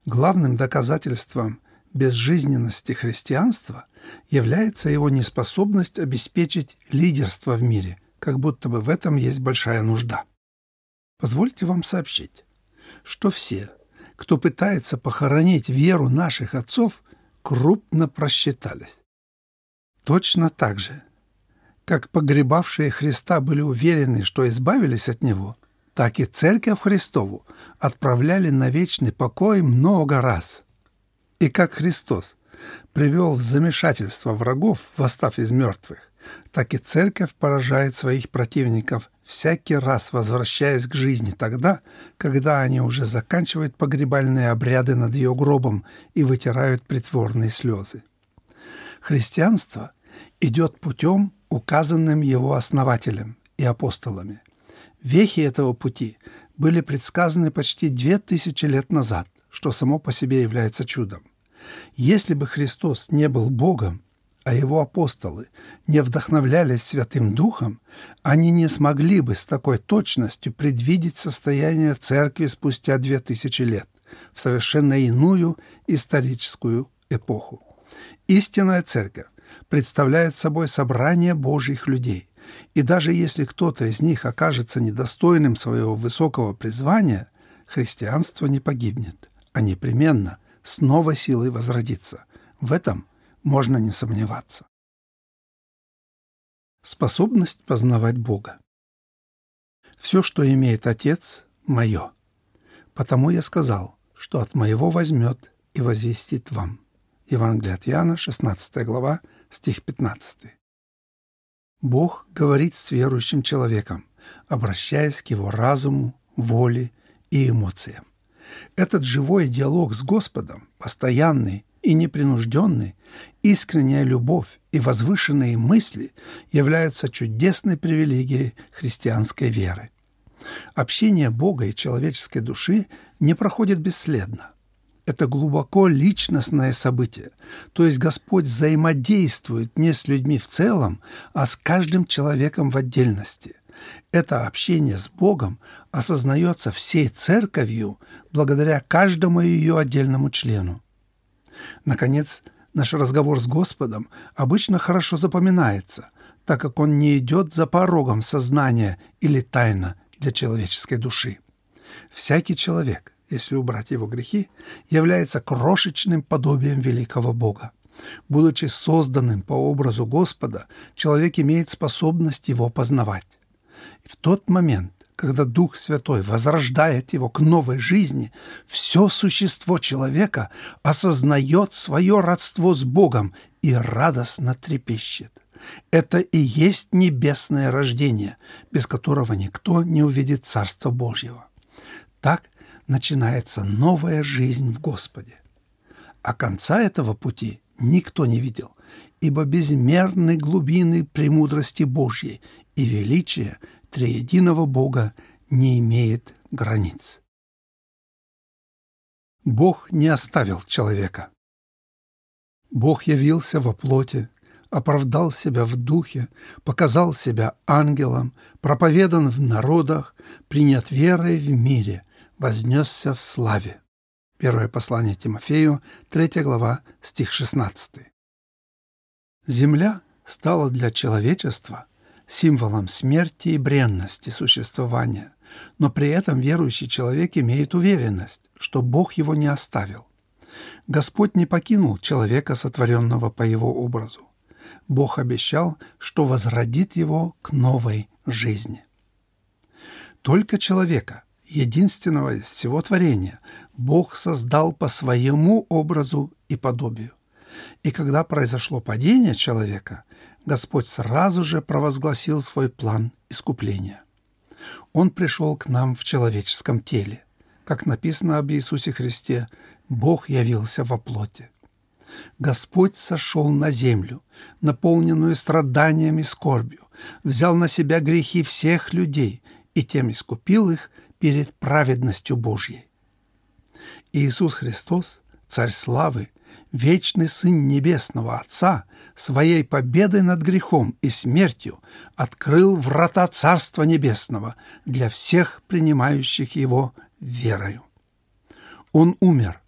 главным доказательством безжизненности христианства является его неспособность обеспечить лидерство в мире – как будто бы в этом есть большая нужда. Позвольте вам сообщить, что все, кто пытается похоронить веру наших отцов, крупно просчитались. Точно так же, как погребавшие Христа были уверены, что избавились от Него, так и Церковь Христову отправляли на вечный покой много раз. И как Христос привел в замешательство врагов, восстав из мертвых, так и церковь поражает своих противников, всякий раз возвращаясь к жизни тогда, когда они уже заканчивают погребальные обряды над ее гробом и вытирают притворные слезы. Христианство идет путем, указанным его основателем и апостолами. Вехи этого пути были предсказаны почти две тысячи лет назад, что само по себе является чудом. Если бы Христос не был Богом, а его апостолы не вдохновлялись Святым Духом, они не смогли бы с такой точностью предвидеть состояние церкви спустя две тысячи лет, в совершенно иную историческую эпоху. Истинная церковь представляет собой собрание Божьих людей, и даже если кто-то из них окажется недостойным своего высокого призвания, христианство не погибнет, а непременно с новой силой возродится. В этом – можно не сомневаться. Способность познавать Бога. «Все, что имеет Отец, мое. Потому я сказал, что от моего возьмет и возвестит вам». Евангелие от Иоанна, 16 глава, стих 15. Бог говорит с верующим человеком, обращаясь к его разуму, воле и эмоциям. Этот живой диалог с Господом, постоянный и непринужденный, искренняя любовь и возвышенные мысли являются чудесной привилегией христианской веры. Общение Бога и человеческой души не проходит бесследно. Это глубоко личностное событие, то есть Господь взаимодействует не с людьми в целом, а с каждым человеком в отдельности. Это общение с Богом осознается всей церковью благодаря каждому ее отдельному члену. Наконец, наш разговор с Господом обычно хорошо запоминается, так как он не идет за порогом сознания или тайна для человеческой души. Всякий человек, если убрать его грехи, является крошечным подобием великого Бога. Будучи созданным по образу Господа, человек имеет способность его познавать. И в тот момент, когда Дух Святой возрождает его к новой жизни, все существо человека осознает свое родство с Богом и радостно трепещет. Это и есть небесное рождение, без которого никто не увидит Царство Божьего. Так начинается новая жизнь в Господе. А конца этого пути никто не видел, ибо безмерны глубины премудрости Божьей и величия триединого Бога не имеет границ. Бог не оставил человека. Бог явился во плоти, оправдал себя в духе, показал себя ангелом, проповедан в народах, принят верой в мире, вознесся в славе. Первое послание Тимофею, 3 глава, стих 16. Земля стала для человечества символом смерти и бренности существования, но при этом верующий человек имеет уверенность, что Бог его не оставил. Господь не покинул человека, сотворенного по его образу. Бог обещал, что возродит его к новой жизни. Только человека, единственного из всего творения, Бог создал по своему образу и подобию. И когда произошло падение человека, Господь сразу же провозгласил свой план искупления. Он пришел к нам в человеческом теле. Как написано об Иисусе Христе, Бог явился во плоти. Господь сошел на землю, наполненную страданиями и скорбью, взял на себя грехи всех людей и тем искупил их перед праведностью Божьей. Иисус Христос, Царь Славы, вечный Сын Небесного Отца, своей победой над грехом и смертью открыл врата Царства Небесного для всех принимающих Его верою. Он умер,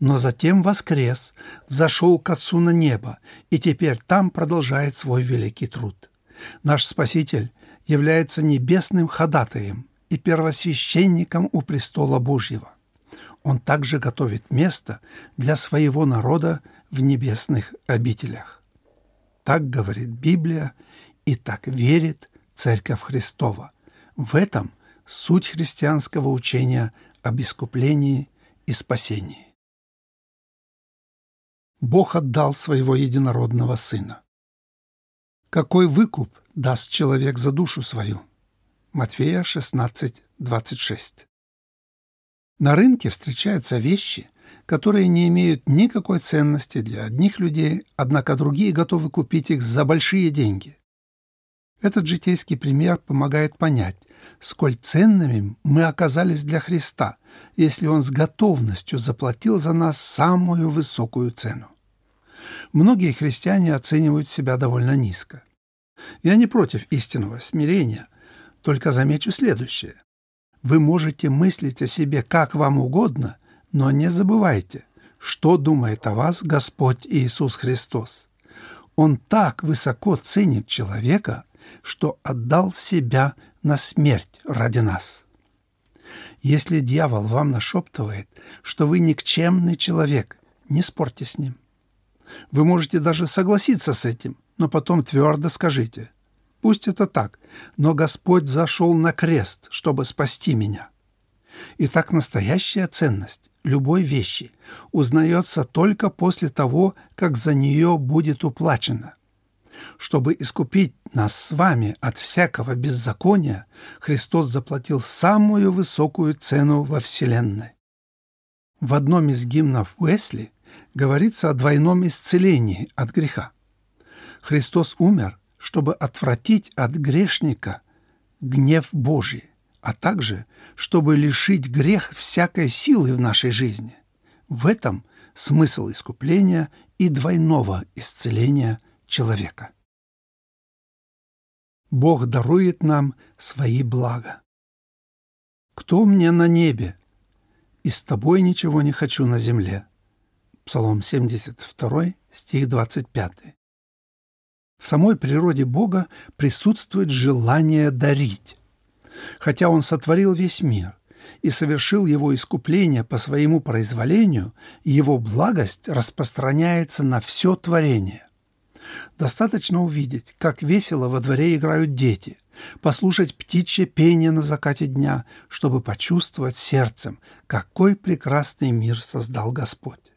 но затем воскрес, взошел к Отцу на небо и теперь там продолжает свой великий труд. Наш Спаситель является небесным ходатаем и первосвященником у престола Божьего. Он также готовит место для своего народа в небесных обителях. Так говорит Библия и так верит Церковь Христова. В этом суть христианского учения об искуплении и спасении. Бог отдал своего единородного Сына. Какой выкуп даст человек за душу свою? Матфея 16, 26. На рынке встречаются вещи, которые не имеют никакой ценности для одних людей, однако другие готовы купить их за большие деньги. Этот житейский пример помогает понять, сколь ценными мы оказались для Христа, если Он с готовностью заплатил за нас самую высокую цену. Многие христиане оценивают себя довольно низко. Я не против истинного смирения, только замечу следующее. Вы можете мыслить о себе как вам угодно, но не забывайте, что думает о вас Господь Иисус Христос. Он так высоко ценит человека, что отдал себя на смерть ради нас. Если дьявол вам нашептывает, что вы никчемный человек, не спорьте с ним. Вы можете даже согласиться с этим, но потом твердо скажите, пусть это так, но Господь зашел на крест, чтобы спасти меня. Итак, настоящая ценность любой вещи узнается только после того, как за нее будет уплачено. Чтобы искупить нас с вами от всякого беззакония, Христос заплатил самую высокую цену во Вселенной. В одном из гимнов Уэсли говорится о двойном исцелении от греха. Христос умер, чтобы отвратить от грешника гнев Божий, а также чтобы лишить грех всякой силы в нашей жизни. В этом смысл искупления и двойного исцеления человека. Бог дарует нам свои блага. «Кто мне на небе? И с тобой ничего не хочу на земле». Псалом 72, стих 25. В самой природе Бога присутствует желание дарить. Хотя Он сотворил весь мир и совершил его искупление по своему произволению, его благость распространяется на все творение. Достаточно увидеть, как весело во дворе играют дети, послушать птичье пение на закате дня, чтобы почувствовать сердцем, какой прекрасный мир создал Господь.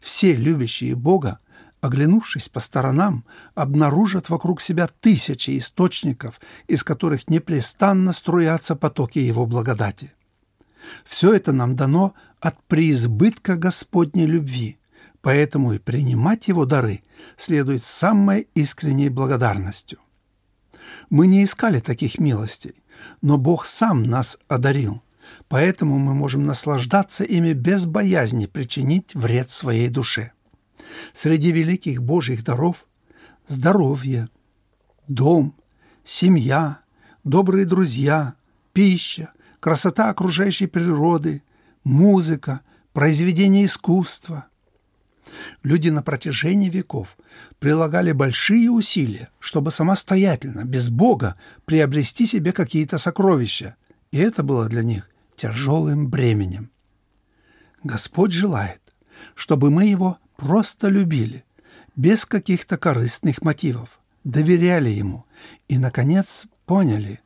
Все любящие Бога, оглянувшись по сторонам, обнаружат вокруг себя тысячи источников, из которых непрестанно струятся потоки Его благодати. Все это нам дано от преизбытка Господней любви, поэтому и принимать Его дары следует самой искренней благодарностью. Мы не искали таких милостей, но Бог сам нас одарил, поэтому мы можем наслаждаться ими без боязни причинить вред своей душе. Среди великих Божьих даров – здоровье, дом, семья, добрые друзья, пища, красота окружающей природы, музыка, произведения искусства – Люди на протяжении веков прилагали большие усилия, чтобы самостоятельно, без Бога, приобрести себе какие-то сокровища, и это было для них тяжелым бременем. Господь желает, чтобы мы Его просто любили, без каких-то корыстных мотивов, доверяли Ему и, наконец, поняли,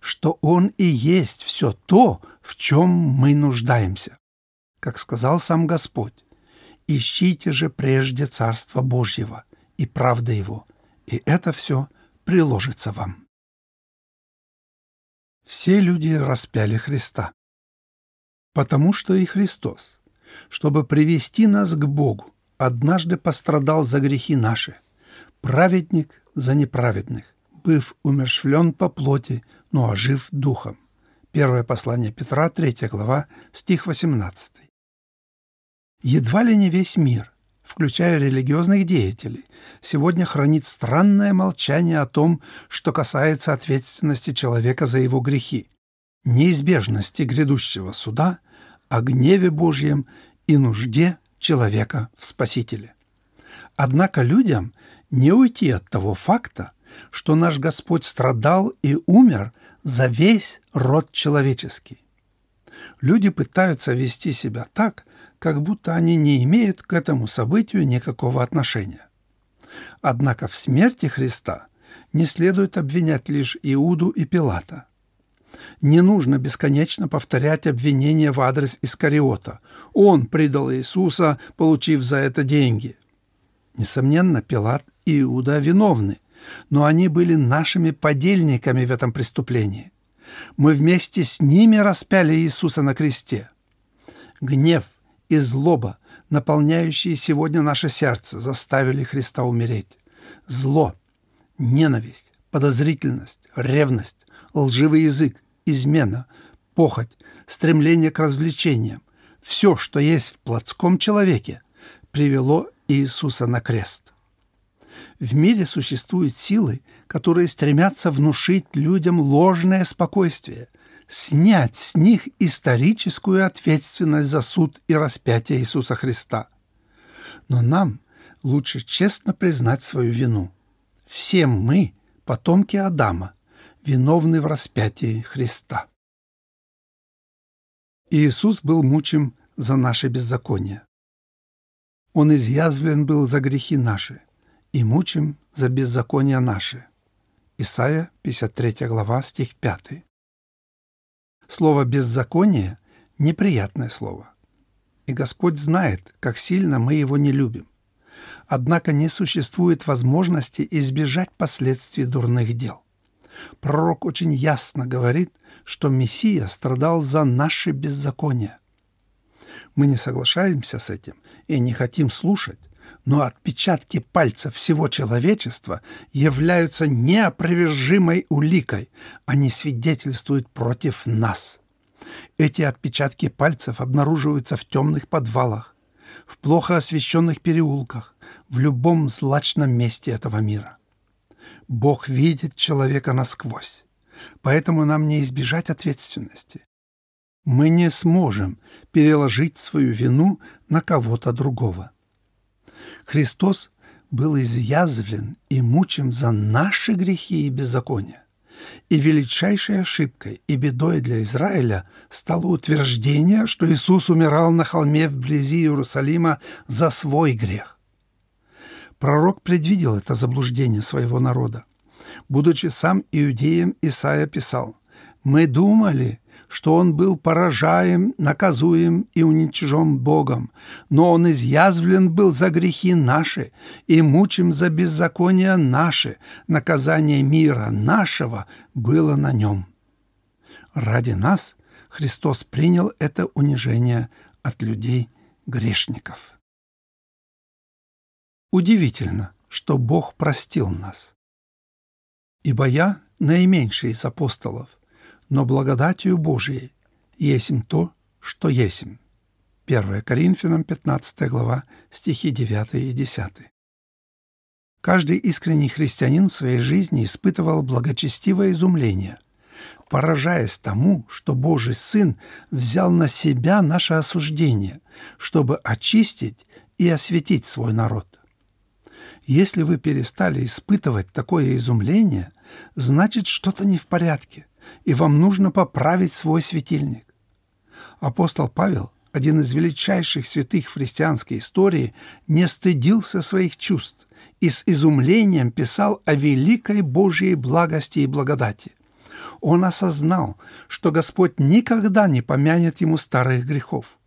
что Он и есть все то, в чем мы нуждаемся. Как сказал сам Господь, Ищите же прежде Царство Божьего и правда Его, и это все приложится вам. Все люди распяли Христа, потому что и Христос, чтобы привести нас к Богу, однажды пострадал за грехи наши, праведник за неправедных, быв умершвлен по плоти, но ожив духом. Первое послание Петра, 3 глава, стих 18. Едва ли не весь мир, включая религиозных деятелей, сегодня хранит странное молчание о том, что касается ответственности человека за его грехи, неизбежности грядущего суда, о гневе Божьем и нужде человека в Спасителе. Однако людям не уйти от того факта, что наш Господь страдал и умер за весь род человеческий. Люди пытаются вести себя так, как будто они не имеют к этому событию никакого отношения. Однако в смерти Христа не следует обвинять лишь Иуду и Пилата. Не нужно бесконечно повторять обвинения в адрес Искариота. Он предал Иисуса, получив за это деньги. Несомненно, Пилат и Иуда виновны, но они были нашими подельниками в этом преступлении. Мы вместе с ними распяли Иисуса на кресте. Гнев – и злоба, наполняющие сегодня наше сердце, заставили Христа умереть. Зло, ненависть, подозрительность, ревность, лживый язык, измена, похоть, стремление к развлечениям, все, что есть в плотском человеке, привело Иисуса на крест. В мире существуют силы, которые стремятся внушить людям ложное спокойствие, снять с них историческую ответственность за суд и распятие Иисуса Христа. Но нам лучше честно признать свою вину. Все мы, потомки Адама, виновны в распятии Христа. Иисус был мучим за наше беззаконие. Он изъязвлен был за грехи наши и мучим за беззакония наши. Исайя, 53 глава, стих 5. Слово «беззаконие» — неприятное слово. И Господь знает, как сильно мы его не любим. Однако не существует возможности избежать последствий дурных дел. Пророк очень ясно говорит, что Мессия страдал за наши беззакония. Мы не соглашаемся с этим и не хотим слушать, но отпечатки пальцев всего человечества являются неопровержимой уликой. Они свидетельствуют против нас. Эти отпечатки пальцев обнаруживаются в темных подвалах, в плохо освещенных переулках, в любом злачном месте этого мира. Бог видит человека насквозь, поэтому нам не избежать ответственности. Мы не сможем переложить свою вину на кого-то другого. Христос был изъязвлен и мучим за наши грехи и беззакония. И величайшей ошибкой и бедой для Израиля стало утверждение, что Иисус умирал на холме вблизи Иерусалима за свой грех. Пророк предвидел это заблуждение своего народа. Будучи сам иудеем, Исаия писал, «Мы думали, что он был поражаем, наказуем и уничижен Богом, но он изъязвлен был за грехи наши и мучим за беззакония наши, наказание мира нашего было на нем. Ради нас Христос принял это унижение от людей грешников. Удивительно, что Бог простил нас. Ибо я наименьший из апостолов, но благодатью Божией есим то, что есим». 1 Коринфянам 15 глава, стихи 9 и 10. Каждый искренний христианин в своей жизни испытывал благочестивое изумление, поражаясь тому, что Божий Сын взял на себя наше осуждение, чтобы очистить и осветить свой народ. Если вы перестали испытывать такое изумление, значит что-то не в порядке – и вам нужно поправить свой светильник. Апостол Павел, один из величайших святых в христианской истории, не стыдился своих чувств и с изумлением писал о великой Божьей благости и благодати. Он осознал, что Господь никогда не помянет ему старых грехов.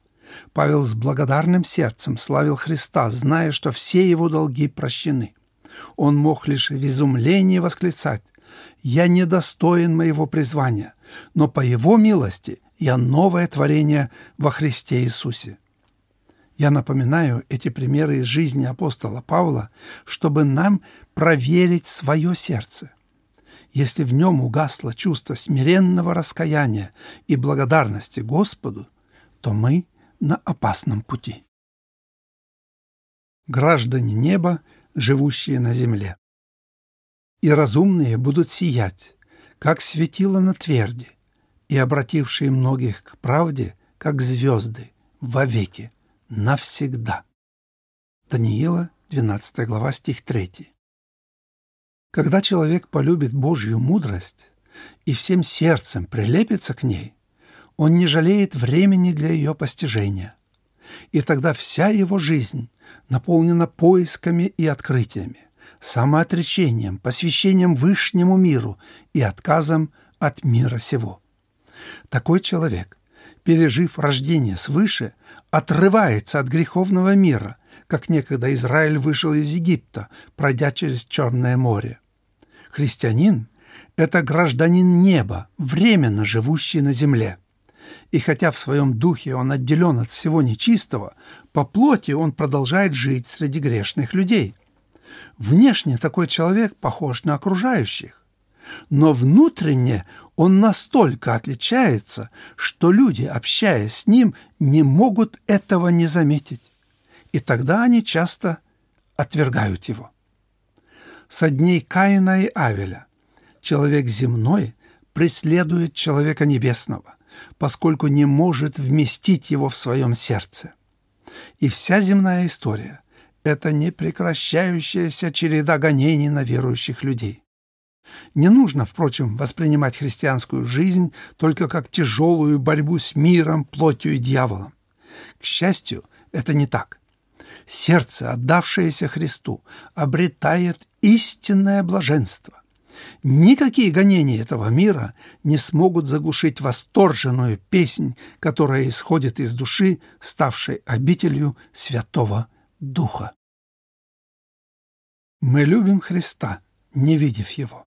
Павел с благодарным сердцем славил Христа, зная, что все его долги прощены. Он мог лишь в изумлении восклицать я недостоин моего призвания, но по Его милости я новое творение во Христе Иисусе. Я напоминаю эти примеры из жизни апостола Павла, чтобы нам проверить свое сердце. Если в нем угасло чувство смиренного раскаяния и благодарности Господу, то мы на опасном пути. Граждане неба, живущие на земле и разумные будут сиять, как светило на тверди, и обратившие многих к правде, как звезды, вовеки, навсегда. Даниила, 12 глава, стих 3. Когда человек полюбит Божью мудрость и всем сердцем прилепится к ней, он не жалеет времени для ее постижения. И тогда вся его жизнь наполнена поисками и открытиями самоотречением, посвящением высшему миру и отказом от мира сего. Такой человек, пережив рождение свыше, отрывается от греховного мира, как некогда Израиль вышел из Египта, пройдя через Черное море. Христианин – это гражданин неба, временно живущий на земле. И хотя в своем духе он отделен от всего нечистого, по плоти он продолжает жить среди грешных людей – Внешне такой человек похож на окружающих, но внутренне он настолько отличается, что люди, общаясь с ним, не могут этого не заметить. И тогда они часто отвергают его. Со дней Каина и Авеля человек земной преследует человека небесного, поскольку не может вместить его в своем сердце. И вся земная история это непрекращающаяся череда гонений на верующих людей. Не нужно, впрочем, воспринимать христианскую жизнь только как тяжелую борьбу с миром, плотью и дьяволом. К счастью, это не так. Сердце, отдавшееся Христу, обретает истинное блаженство. Никакие гонения этого мира не смогут заглушить восторженную песнь, которая исходит из души, ставшей обителью Святого Духа. Мы любим Христа, не видев Его.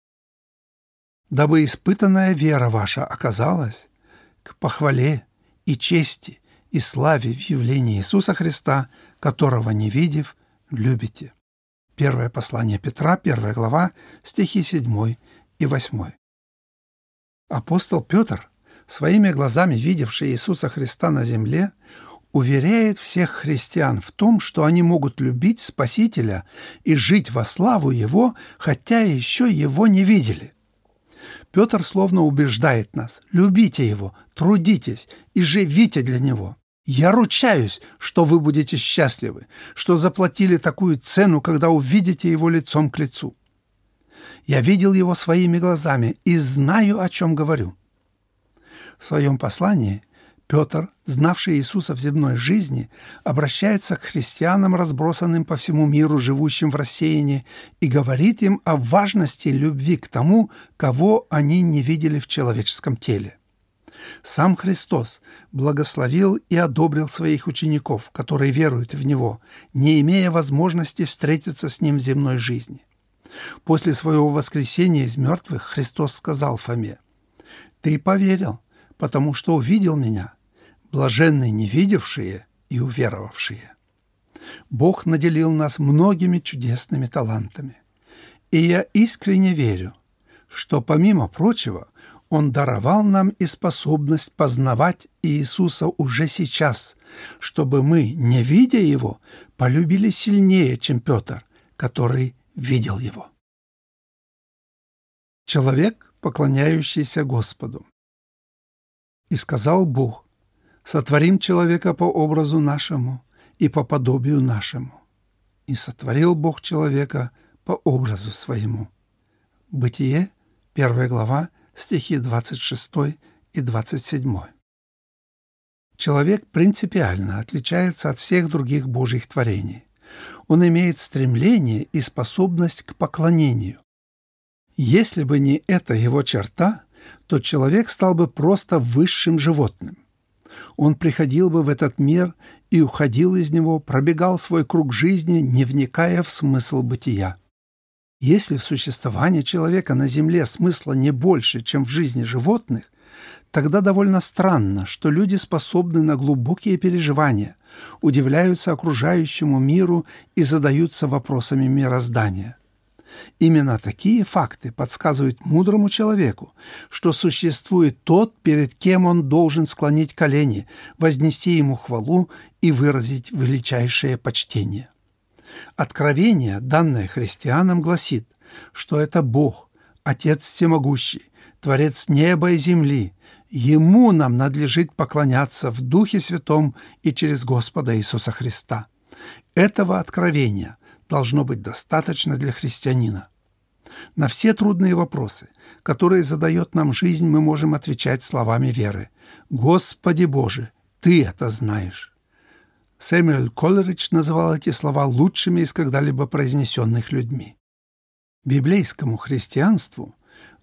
Дабы испытанная вера ваша оказалась к похвале и чести и славе в явлении Иисуса Христа, которого не видев, любите. Первое послание Петра, первая глава, стихи 7 и 8. Апостол Петр, своими глазами видевший Иисуса Христа на земле, уверяет всех христиан в том, что они могут любить Спасителя и жить во славу Его, хотя еще Его не видели. Петр словно убеждает нас – любите Его, трудитесь и живите для Него. Я ручаюсь, что вы будете счастливы, что заплатили такую цену, когда увидите Его лицом к лицу. Я видел Его своими глазами и знаю, о чем говорю. В своем послании – Петр, знавший Иисуса в земной жизни, обращается к христианам, разбросанным по всему миру, живущим в рассеянии, и говорит им о важности любви к тому, кого они не видели в человеческом теле. Сам Христос благословил и одобрил своих учеников, которые веруют в Него, не имея возможности встретиться с Ним в земной жизни. После своего воскресения из мертвых Христос сказал Фоме, «Ты поверил, потому что увидел меня, блаженны не видевшие и уверовавшие. Бог наделил нас многими чудесными талантами. И я искренне верю, что, помимо прочего, Он даровал нам и способность познавать Иисуса уже сейчас, чтобы мы, не видя Его, полюбили сильнее, чем Петр, который видел Его. Человек, поклоняющийся Господу. И сказал Бог, сотворим человека по образу нашему и по подобию нашему. И сотворил Бог человека по образу своему. Бытие, 1 глава, стихи 26 и 27. Человек принципиально отличается от всех других Божьих творений. Он имеет стремление и способность к поклонению. Если бы не эта его черта, то человек стал бы просто высшим животным. Он приходил бы в этот мир и уходил из него, пробегал свой круг жизни, не вникая в смысл бытия. Если в существовании человека на Земле смысла не больше, чем в жизни животных, тогда довольно странно, что люди способны на глубокие переживания, удивляются окружающему миру и задаются вопросами мироздания – Именно такие факты подсказывают мудрому человеку, что существует тот, перед кем он должен склонить колени, вознести ему хвалу и выразить величайшее почтение. Откровение, данное христианам, гласит, что это Бог, Отец Всемогущий, Творец неба и земли. Ему нам надлежит поклоняться в Духе Святом и через Господа Иисуса Христа. Этого откровения – должно быть достаточно для христианина. На все трудные вопросы, которые задает нам жизнь, мы можем отвечать словами веры. «Господи Боже, Ты это знаешь». Сэмюэль Колеридж называл эти слова лучшими из когда-либо произнесенных людьми. Библейскому христианству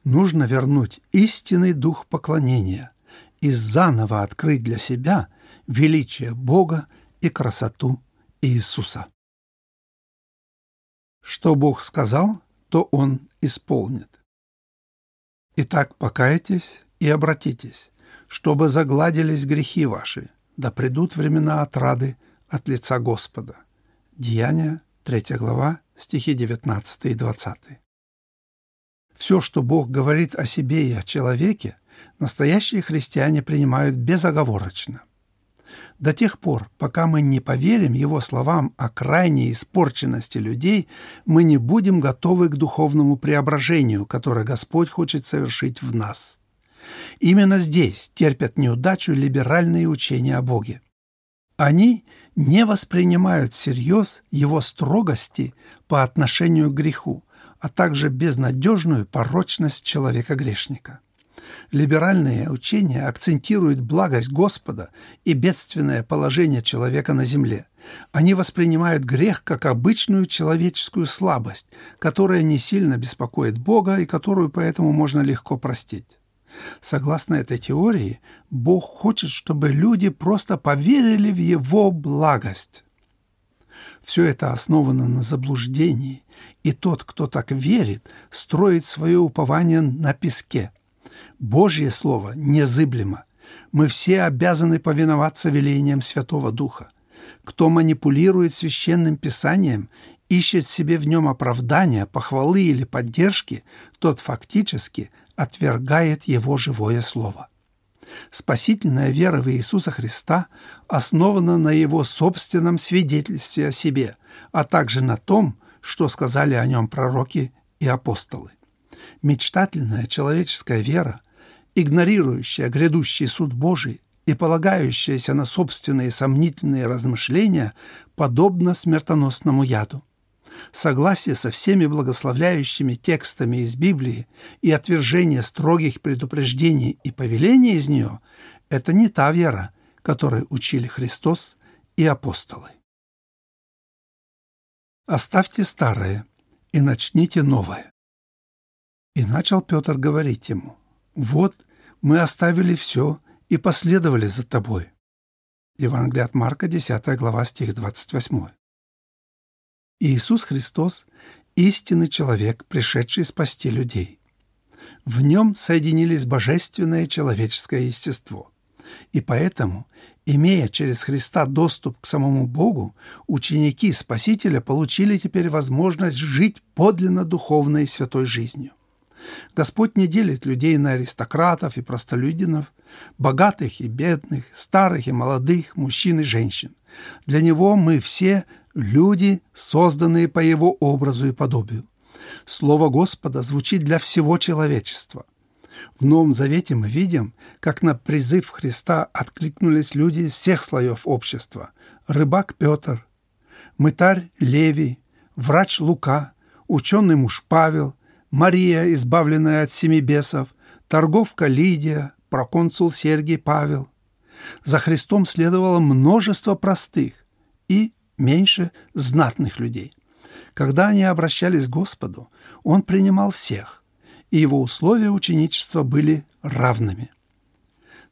нужно вернуть истинный дух поклонения и заново открыть для себя величие Бога и красоту Иисуса. Что Бог сказал, то Он исполнит. Итак, покайтесь и обратитесь, чтобы загладились грехи ваши, да придут времена отрады от лица Господа. Деяния, 3 глава, стихи 19 и 20. Все, что Бог говорит о себе и о человеке, настоящие христиане принимают безоговорочно. До тех пор, пока мы не поверим Его словам о крайней испорченности людей, мы не будем готовы к духовному преображению, которое Господь хочет совершить в нас. Именно здесь терпят неудачу либеральные учения о Боге. Они не воспринимают всерьез Его строгости по отношению к греху, а также безнадежную порочность человека-грешника – Либеральные учения акцентируют благость Господа и бедственное положение человека на земле. Они воспринимают грех как обычную человеческую слабость, которая не сильно беспокоит Бога и которую поэтому можно легко простить. Согласно этой теории, Бог хочет, чтобы люди просто поверили в Его благость. Все это основано на заблуждении, и тот, кто так верит, строит свое упование на песке – Божье Слово незыблемо. Мы все обязаны повиноваться велениям Святого Духа. Кто манипулирует священным писанием, ищет себе в нем оправдания, похвалы или поддержки, тот фактически отвергает его живое слово. Спасительная вера в Иисуса Христа основана на Его собственном свидетельстве о себе, а также на том, что сказали о нем пророки и апостолы. Мечтательная человеческая вера, игнорирующая грядущий суд Божий и полагающаяся на собственные сомнительные размышления, подобна смертоносному яду. Согласие со всеми благословляющими текстами из Библии и отвержение строгих предупреждений и повелений из нее – это не та вера, которой учили Христос и апостолы. «Оставьте старое и начните новое». И начал Петр говорить ему, «Вот мы оставили все и последовали за тобой». Евангелие от Марка, 10 глава, стих 28. Иисус Христос – истинный человек, пришедший спасти людей. В нем соединились божественное и человеческое естество. И поэтому, имея через Христа доступ к самому Богу, ученики Спасителя получили теперь возможность жить подлинно духовной и святой жизнью. Господь не делит людей на аристократов и простолюдинов, богатых и бедных, старых и молодых, мужчин и женщин. Для Него мы все люди, созданные по Его образу и подобию. Слово Господа звучит для всего человечества. В Новом Завете мы видим, как на призыв Христа откликнулись люди из всех слоев общества. Рыбак Петр, мытарь Левий, врач Лука, ученый муж Павел, Мария, избавленная от семи бесов, торговка Лидия, проконсул Сергий Павел. За Христом следовало множество простых и меньше знатных людей. Когда они обращались к Господу, Он принимал всех, и его условия ученичества были равными.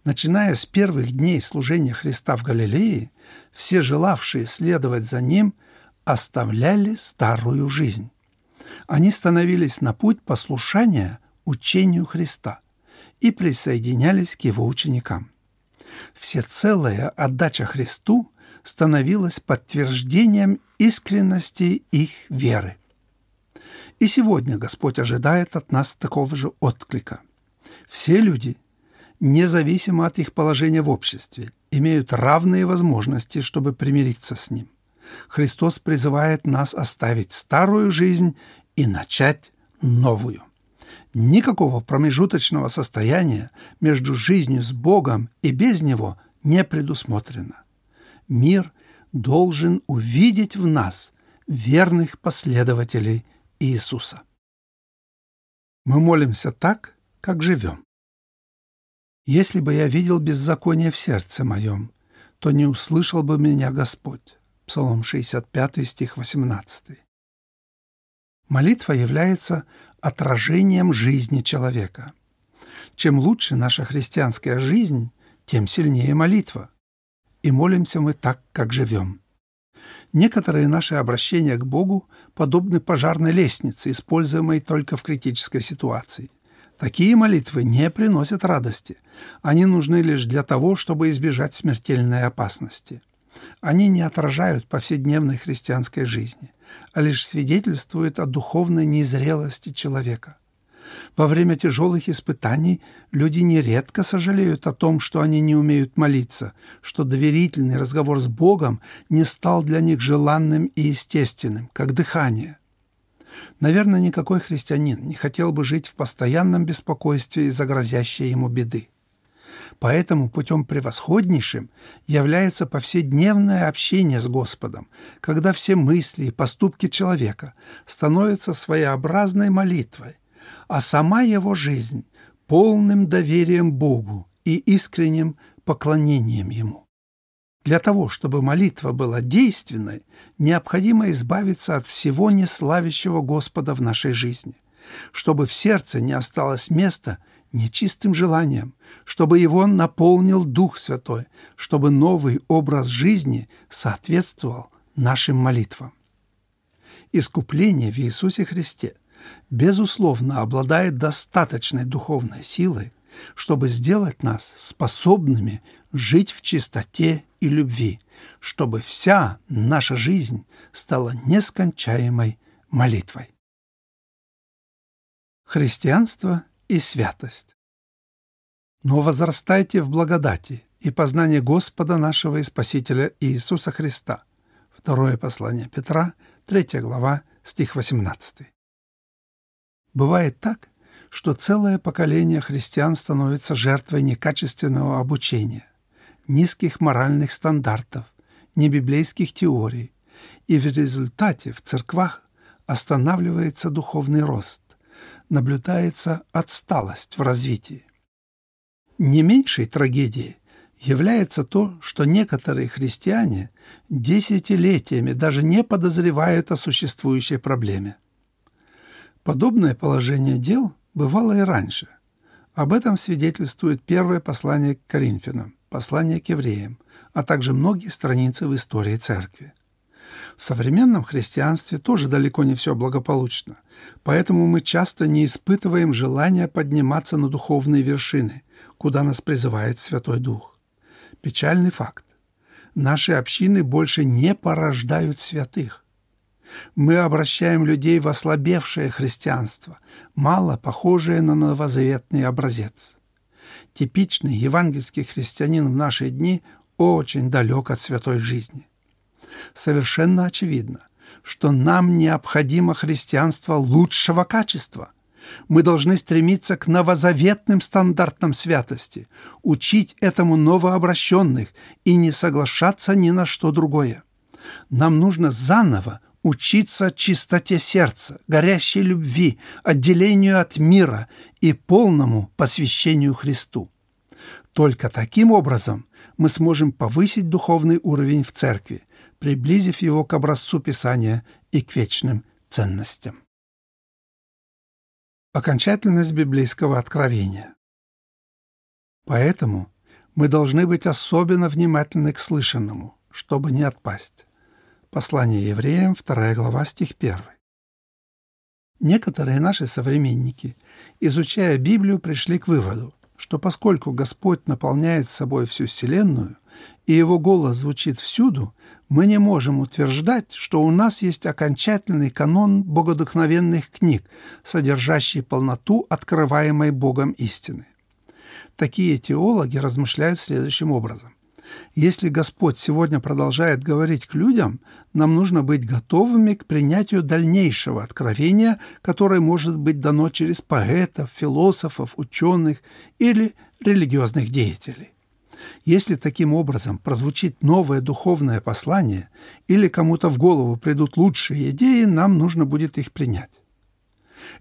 Начиная с первых дней служения Христа в Галилее, все желавшие следовать за Ним оставляли старую жизнь. Они становились на путь послушания учению Христа и присоединялись к Его ученикам. Всецелая отдача Христу становилось подтверждением искренности их веры. И сегодня Господь ожидает от нас такого же отклика. Все люди, независимо от их положения в обществе, имеют равные возможности, чтобы примириться с Ним. Христос призывает нас оставить старую жизнь и начать новую. Никакого промежуточного состояния между жизнью с Богом и без Него не предусмотрено мир должен увидеть в нас верных последователей Иисуса. Мы молимся так, как живем. Если бы я видел беззаконие в сердце моем, то не услышал бы меня Господь. Псалом 65, стих 18. Молитва является отражением жизни человека. Чем лучше наша христианская жизнь, тем сильнее молитва и молимся мы так, как живем. Некоторые наши обращения к Богу подобны пожарной лестнице, используемой только в критической ситуации. Такие молитвы не приносят радости. Они нужны лишь для того, чтобы избежать смертельной опасности. Они не отражают повседневной христианской жизни, а лишь свидетельствуют о духовной незрелости человека. Во время тяжелых испытаний люди нередко сожалеют о том, что они не умеют молиться, что доверительный разговор с Богом не стал для них желанным и естественным, как дыхание. Наверное, никакой христианин не хотел бы жить в постоянном беспокойстве из-за грозящей ему беды. Поэтому путем превосходнейшим является повседневное общение с Господом, когда все мысли и поступки человека становятся своеобразной молитвой, а сама его жизнь – полным доверием Богу и искренним поклонением Ему. Для того, чтобы молитва была действенной, необходимо избавиться от всего неславящего Господа в нашей жизни, чтобы в сердце не осталось места нечистым желанием, чтобы его наполнил Дух Святой, чтобы новый образ жизни соответствовал нашим молитвам. Искупление в Иисусе Христе безусловно, обладает достаточной духовной силой, чтобы сделать нас способными жить в чистоте и любви, чтобы вся наша жизнь стала нескончаемой молитвой. Христианство и святость. Но возрастайте в благодати и познании Господа нашего и Спасителя Иисуса Христа. Второе послание Петра, 3 глава, стих 18. Бывает так, что целое поколение христиан становится жертвой некачественного обучения, низких моральных стандартов, небиблейских теорий, и в результате в церквах останавливается духовный рост, наблюдается отсталость в развитии. Не меньшей трагедией является то, что некоторые христиане десятилетиями даже не подозревают о существующей проблеме. Подобное положение дел бывало и раньше. Об этом свидетельствует первое послание к Коринфянам, послание к евреям, а также многие страницы в истории церкви. В современном христианстве тоже далеко не все благополучно, поэтому мы часто не испытываем желания подниматься на духовные вершины, куда нас призывает Святой Дух. Печальный факт. Наши общины больше не порождают святых. Мы обращаем людей в ослабевшее христианство, мало похожее на новозаветный образец. Типичный евангельский христианин в наши дни очень далек от святой жизни. Совершенно очевидно, что нам необходимо христианство лучшего качества – мы должны стремиться к новозаветным стандартам святости, учить этому новообращенных и не соглашаться ни на что другое. Нам нужно заново учиться чистоте сердца, горящей любви, отделению от мира и полному посвящению Христу. Только таким образом мы сможем повысить духовный уровень в церкви, приблизив его к образцу Писания и к вечным ценностям. Окончательность библейского откровения. Поэтому мы должны быть особенно внимательны к слышанному, чтобы не отпасть. Послание евреям, 2 глава, стих 1. Некоторые наши современники, изучая Библию, пришли к выводу, что поскольку Господь наполняет собой всю Вселенную, и Его голос звучит всюду, мы не можем утверждать, что у нас есть окончательный канон богодухновенных книг, содержащий полноту открываемой Богом истины. Такие теологи размышляют следующим образом. Если Господь сегодня продолжает говорить к людям, нам нужно быть готовыми к принятию дальнейшего откровения, которое может быть дано через поэтов, философов, ученых или религиозных деятелей. Если таким образом прозвучит новое духовное послание или кому-то в голову придут лучшие идеи, нам нужно будет их принять.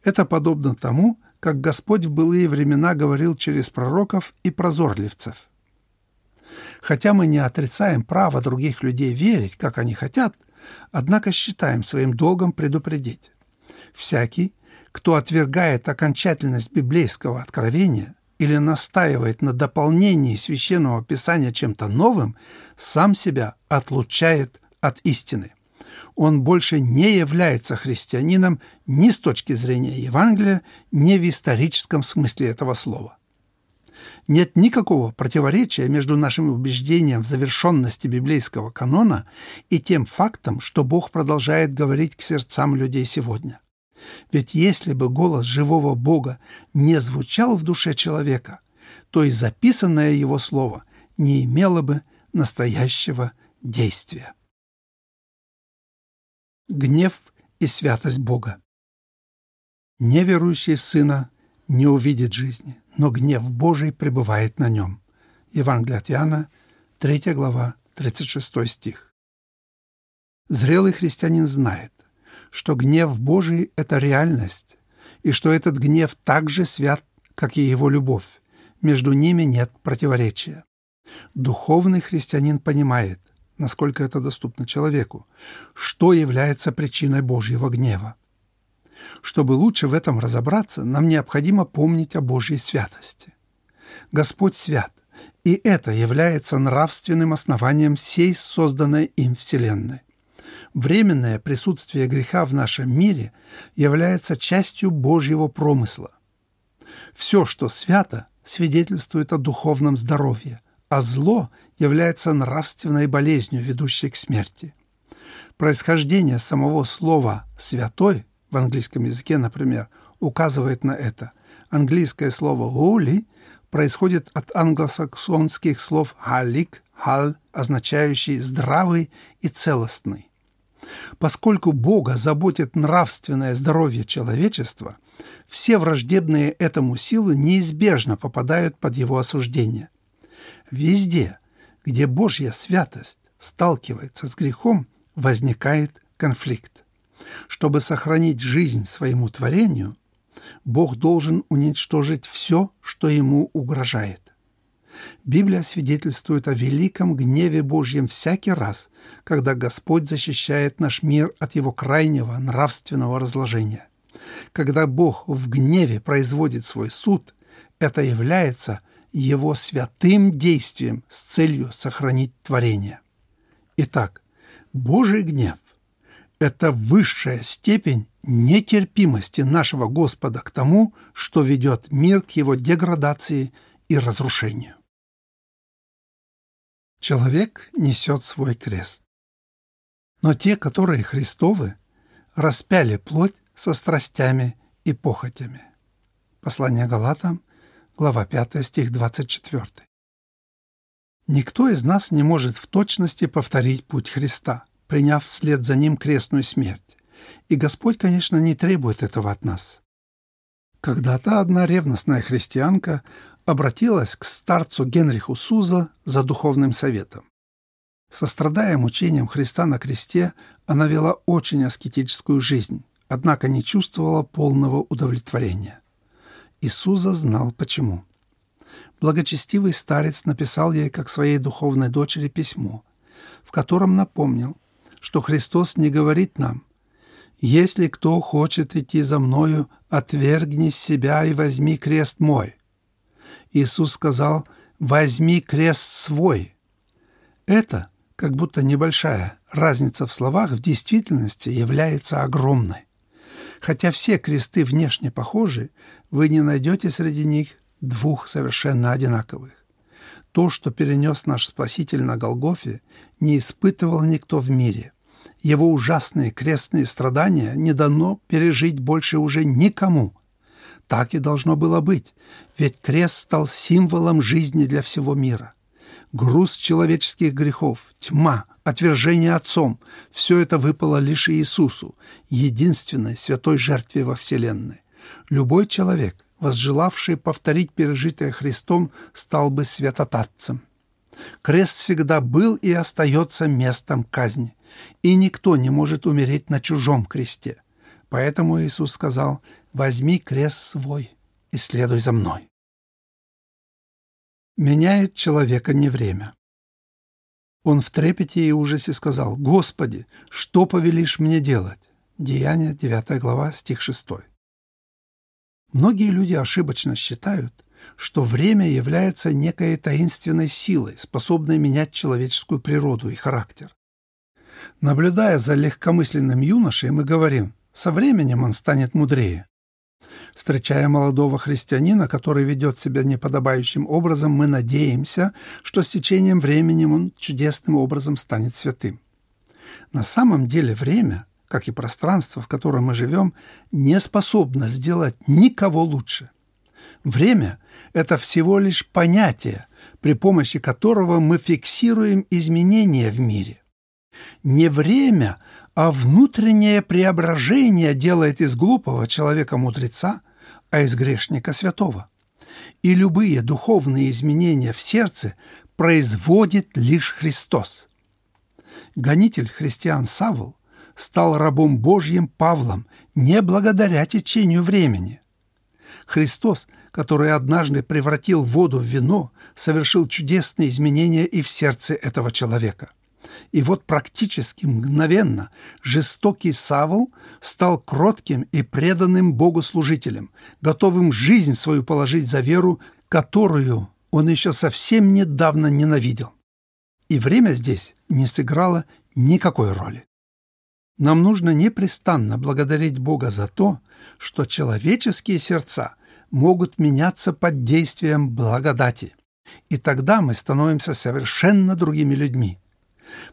Это подобно тому, как Господь в былые времена говорил через пророков и прозорливцев. Хотя мы не отрицаем право других людей верить, как они хотят, однако считаем своим долгом предупредить. Всякий, кто отвергает окончательность библейского откровения, или настаивает на дополнении священного писания чем-то новым, сам себя отлучает от истины. Он больше не является христианином ни с точки зрения Евангелия, ни в историческом смысле этого слова. Нет никакого противоречия между нашим убеждением в завершенности библейского канона и тем фактом, что Бог продолжает говорить к сердцам людей сегодня. Ведь если бы голос живого Бога не звучал в душе человека, то и записанное его слово не имело бы настоящего действия. Гнев и святость Бога. Неверующий в Сына не увидит жизни, но гнев Божий пребывает на нем. Евангелие от Иоанна, 3 глава, 36 стих. Зрелый христианин знает, что гнев Божий – это реальность, и что этот гнев так же свят, как и его любовь. Между ними нет противоречия. Духовный христианин понимает, насколько это доступно человеку, что является причиной Божьего гнева. Чтобы лучше в этом разобраться, нам необходимо помнить о Божьей святости. Господь свят, и это является нравственным основанием всей созданной им Вселенной временное присутствие греха в нашем мире является частью Божьего промысла. Все, что свято, свидетельствует о духовном здоровье, а зло является нравственной болезнью, ведущей к смерти. Происхождение самого слова «святой» в английском языке, например, указывает на это. Английское слово «holy» происходит от англосаксонских слов «халик», «хал», означающий «здравый» и «целостный». Поскольку Бога заботит нравственное здоровье человечества, все враждебные этому силы неизбежно попадают под его осуждение. Везде, где Божья святость сталкивается с грехом, возникает конфликт. Чтобы сохранить жизнь своему творению, Бог должен уничтожить все, что ему угрожает. Библия свидетельствует о великом гневе Божьем всякий раз, когда Господь защищает наш мир от его крайнего нравственного разложения. Когда Бог в гневе производит свой суд, это является его святым действием с целью сохранить творение. Итак, Божий гнев – это высшая степень нетерпимости нашего Господа к тому, что ведет мир к его деградации и разрушению. Человек несет свой крест. Но те, которые Христовы, распяли плоть со страстями и похотями. Послание Галатам, глава 5, стих 24. Никто из нас не может в точности повторить путь Христа, приняв вслед за ним крестную смерть. И Господь, конечно, не требует этого от нас. Когда-то одна ревностная христианка обратилась к старцу Генриху Суза за духовным советом. Сострадая мучениям Христа на кресте, она вела очень аскетическую жизнь, однако не чувствовала полного удовлетворения. Иисуса знал почему. Благочестивый старец написал ей, как своей духовной дочери, письмо, в котором напомнил, что Христос не говорит нам «Если кто хочет идти за мною, отвергни себя и возьми крест мой». Иисус сказал «Возьми крест свой». Это, как будто небольшая разница в словах, в действительности является огромной. Хотя все кресты внешне похожи, вы не найдете среди них двух совершенно одинаковых. То, что перенес наш Спаситель на Голгофе, не испытывал никто в мире. Его ужасные крестные страдания не дано пережить больше уже никому. Так и должно было быть, ведь крест стал символом жизни для всего мира. Груз человеческих грехов, тьма, отвержение Отцом – все это выпало лишь Иисусу, единственной святой жертве во Вселенной. Любой человек, возжелавший повторить пережитое Христом, стал бы святотатцем. Крест всегда был и остается местом казни, и никто не может умереть на чужом кресте. Поэтому Иисус сказал «Возьми крест свой и следуй за мной». Меняет человека не время. Он в трепете и ужасе сказал «Господи, что повелишь мне делать?» Деяние 9 глава, стих 6. Многие люди ошибочно считают, что время является некой таинственной силой, способной менять человеческую природу и характер. Наблюдая за легкомысленным юношей, мы говорим, со временем он станет мудрее. Встречая молодого христианина, который ведет себя неподобающим образом, мы надеемся, что с течением времени он чудесным образом станет святым. На самом деле время как и пространство, в котором мы живем, не способно сделать никого лучше. Время – это всего лишь понятие, при помощи которого мы фиксируем изменения в мире. Не время, а внутреннее преображение делает из глупого человека мудреца, а из грешника святого. И любые духовные изменения в сердце производит лишь Христос. Гонитель христиан Савл стал рабом Божьим Павлом не благодаря течению времени. Христос, который однажды превратил воду в вино, совершил чудесные изменения и в сердце этого человека. И вот практически мгновенно жестокий Савл стал кротким и преданным Богу служителем, готовым жизнь свою положить за веру, которую он еще совсем недавно ненавидел. И время здесь не сыграло никакой роли. Нам нужно непрестанно благодарить Бога за то, что человеческие сердца могут меняться под действием благодати. И тогда мы становимся совершенно другими людьми.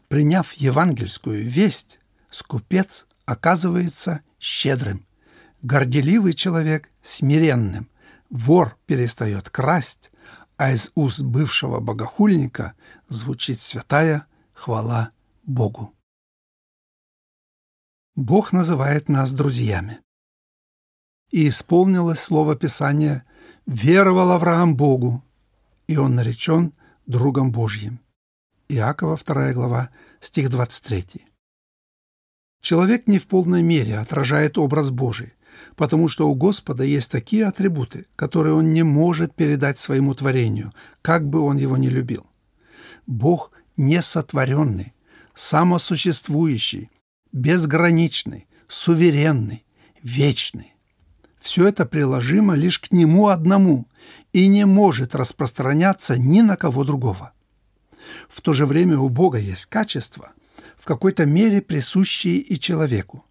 Приняв евангельскую весть, скупец оказывается щедрым, горделивый человек – смиренным, вор перестает красть, а из уст бывшего богохульника звучит святая хвала Богу. Бог называет нас друзьями. И исполнилось слово Писания «Веровал Авраам Богу, и он наречен другом Божьим». Иакова, 2 глава, стих 23. Человек не в полной мере отражает образ Божий, потому что у Господа есть такие атрибуты, которые он не может передать своему творению, как бы он его ни любил. Бог несотворенный, самосуществующий, безграничный, суверенный, вечный. Все это приложимо лишь к Нему одному и не может распространяться ни на кого другого. В то же время у Бога есть качества, в какой-то мере присущие и человеку.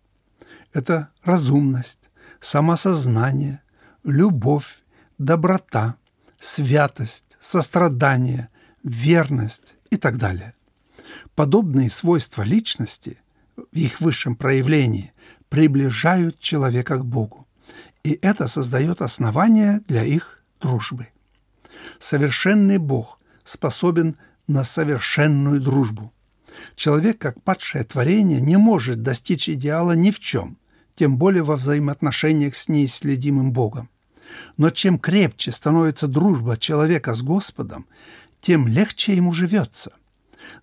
Это разумность, самосознание, любовь, доброта, святость, сострадание, верность и так далее. Подобные свойства личности в их высшем проявлении приближают человека к Богу, и это создает основания для их дружбы. Совершенный Бог способен на совершенную дружбу. Человек, как падшее творение, не может достичь идеала ни в чем, тем более во взаимоотношениях с неисследимым Богом. Но чем крепче становится дружба человека с Господом, тем легче ему живется.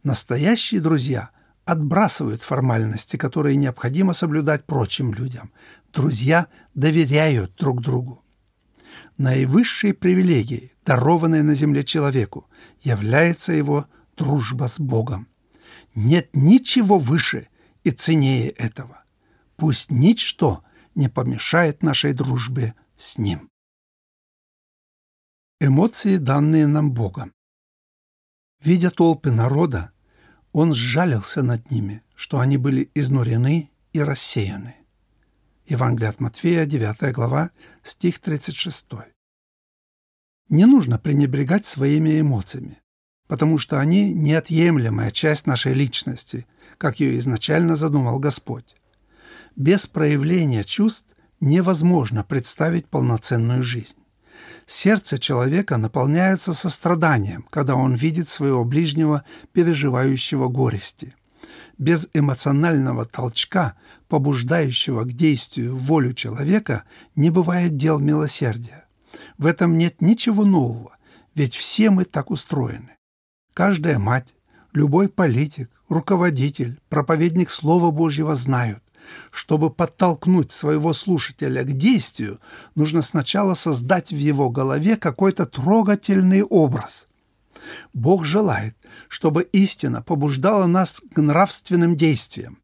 Настоящие друзья отбрасывают формальности, которые необходимо соблюдать прочим людям. Друзья доверяют друг другу. Наивысшей привилегией, дарованной на земле человеку, является его дружба с Богом. Нет ничего выше и ценнее этого пусть ничто не помешает нашей дружбе с Ним. Эмоции, данные нам Богом. Видя толпы народа, Он сжалился над ними, что они были изнурены и рассеяны. Евангелие от Матфея, 9 глава, стих 36. Не нужно пренебрегать своими эмоциями, потому что они неотъемлемая часть нашей личности, как ее изначально задумал Господь без проявления чувств невозможно представить полноценную жизнь. Сердце человека наполняется состраданием, когда он видит своего ближнего, переживающего горести. Без эмоционального толчка, побуждающего к действию волю человека, не бывает дел милосердия. В этом нет ничего нового, ведь все мы так устроены. Каждая мать, любой политик, руководитель, проповедник Слова Божьего знают, чтобы подтолкнуть своего слушателя к действию, нужно сначала создать в его голове какой-то трогательный образ. Бог желает, чтобы истина побуждала нас к нравственным действиям.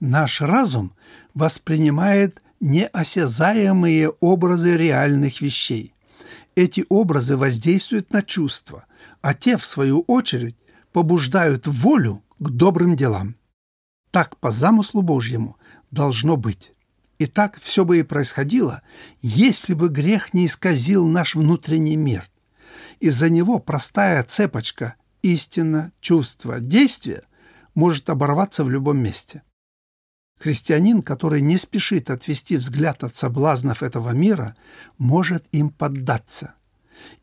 Наш разум воспринимает неосязаемые образы реальных вещей. Эти образы воздействуют на чувства, а те, в свою очередь, побуждают волю к добрым делам. Так по замыслу Божьему должно быть. И так все бы и происходило, если бы грех не исказил наш внутренний мир. Из-за него простая цепочка истина, чувство, действие может оборваться в любом месте. Христианин, который не спешит отвести взгляд от соблазнов этого мира, может им поддаться.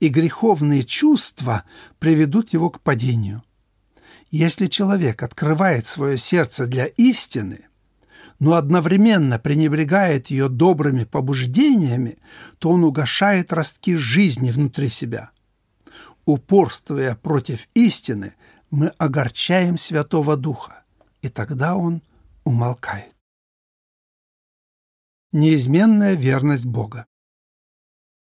И греховные чувства приведут его к падению – если человек открывает свое сердце для истины, но одновременно пренебрегает ее добрыми побуждениями, то он угошает ростки жизни внутри себя. Упорствуя против истины, мы огорчаем Святого Духа, и тогда он умолкает. Неизменная верность Бога.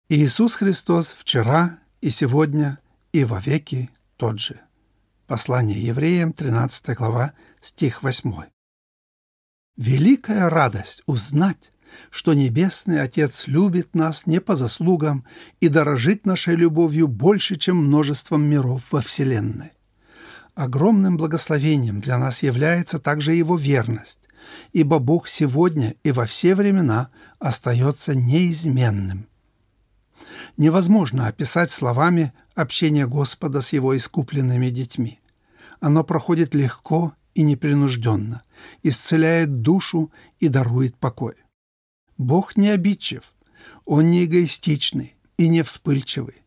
Иисус Христос вчера и сегодня и вовеки тот же. Послание евреям, 13 глава, стих 8. Великая радость узнать, что Небесный Отец любит нас не по заслугам и дорожит нашей любовью больше, чем множеством миров во Вселенной. Огромным благословением для нас является также Его верность, ибо Бог сегодня и во все времена остается неизменным. Невозможно описать словами общение Господа с Его искупленными детьми. Оно проходит легко и непринужденно, исцеляет душу и дарует покой. Бог не обидчив, Он не эгоистичный и не вспыльчивый.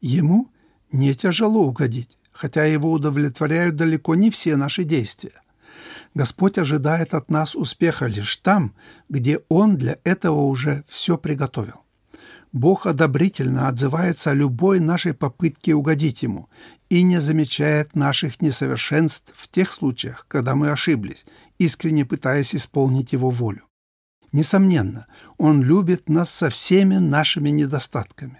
Ему не тяжело угодить, хотя Его удовлетворяют далеко не все наши действия. Господь ожидает от нас успеха лишь там, где Он для этого уже все приготовил. Бог одобрительно отзывается о любой нашей попытке угодить Ему и не замечает наших несовершенств в тех случаях, когда мы ошиблись, искренне пытаясь исполнить Его волю. Несомненно, Он любит нас со всеми нашими недостатками.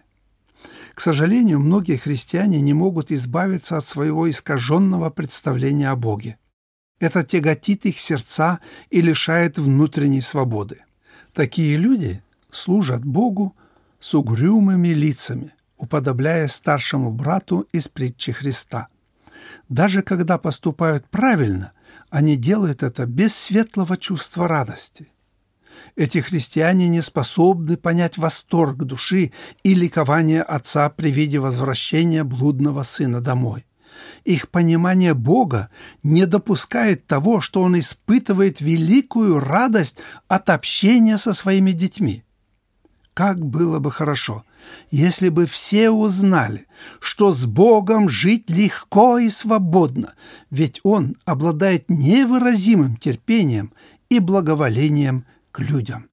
К сожалению, многие христиане не могут избавиться от своего искаженного представления о Боге. Это тяготит их сердца и лишает внутренней свободы. Такие люди служат Богу, с угрюмыми лицами, уподобляя старшему брату из притчи Христа. Даже когда поступают правильно, они делают это без светлого чувства радости. Эти христиане не способны понять восторг души и ликование отца при виде возвращения блудного сына домой. Их понимание Бога не допускает того, что он испытывает великую радость от общения со своими детьми. Как было бы хорошо, если бы все узнали, что с Богом жить легко и свободно, ведь Он обладает невыразимым терпением и благоволением к людям.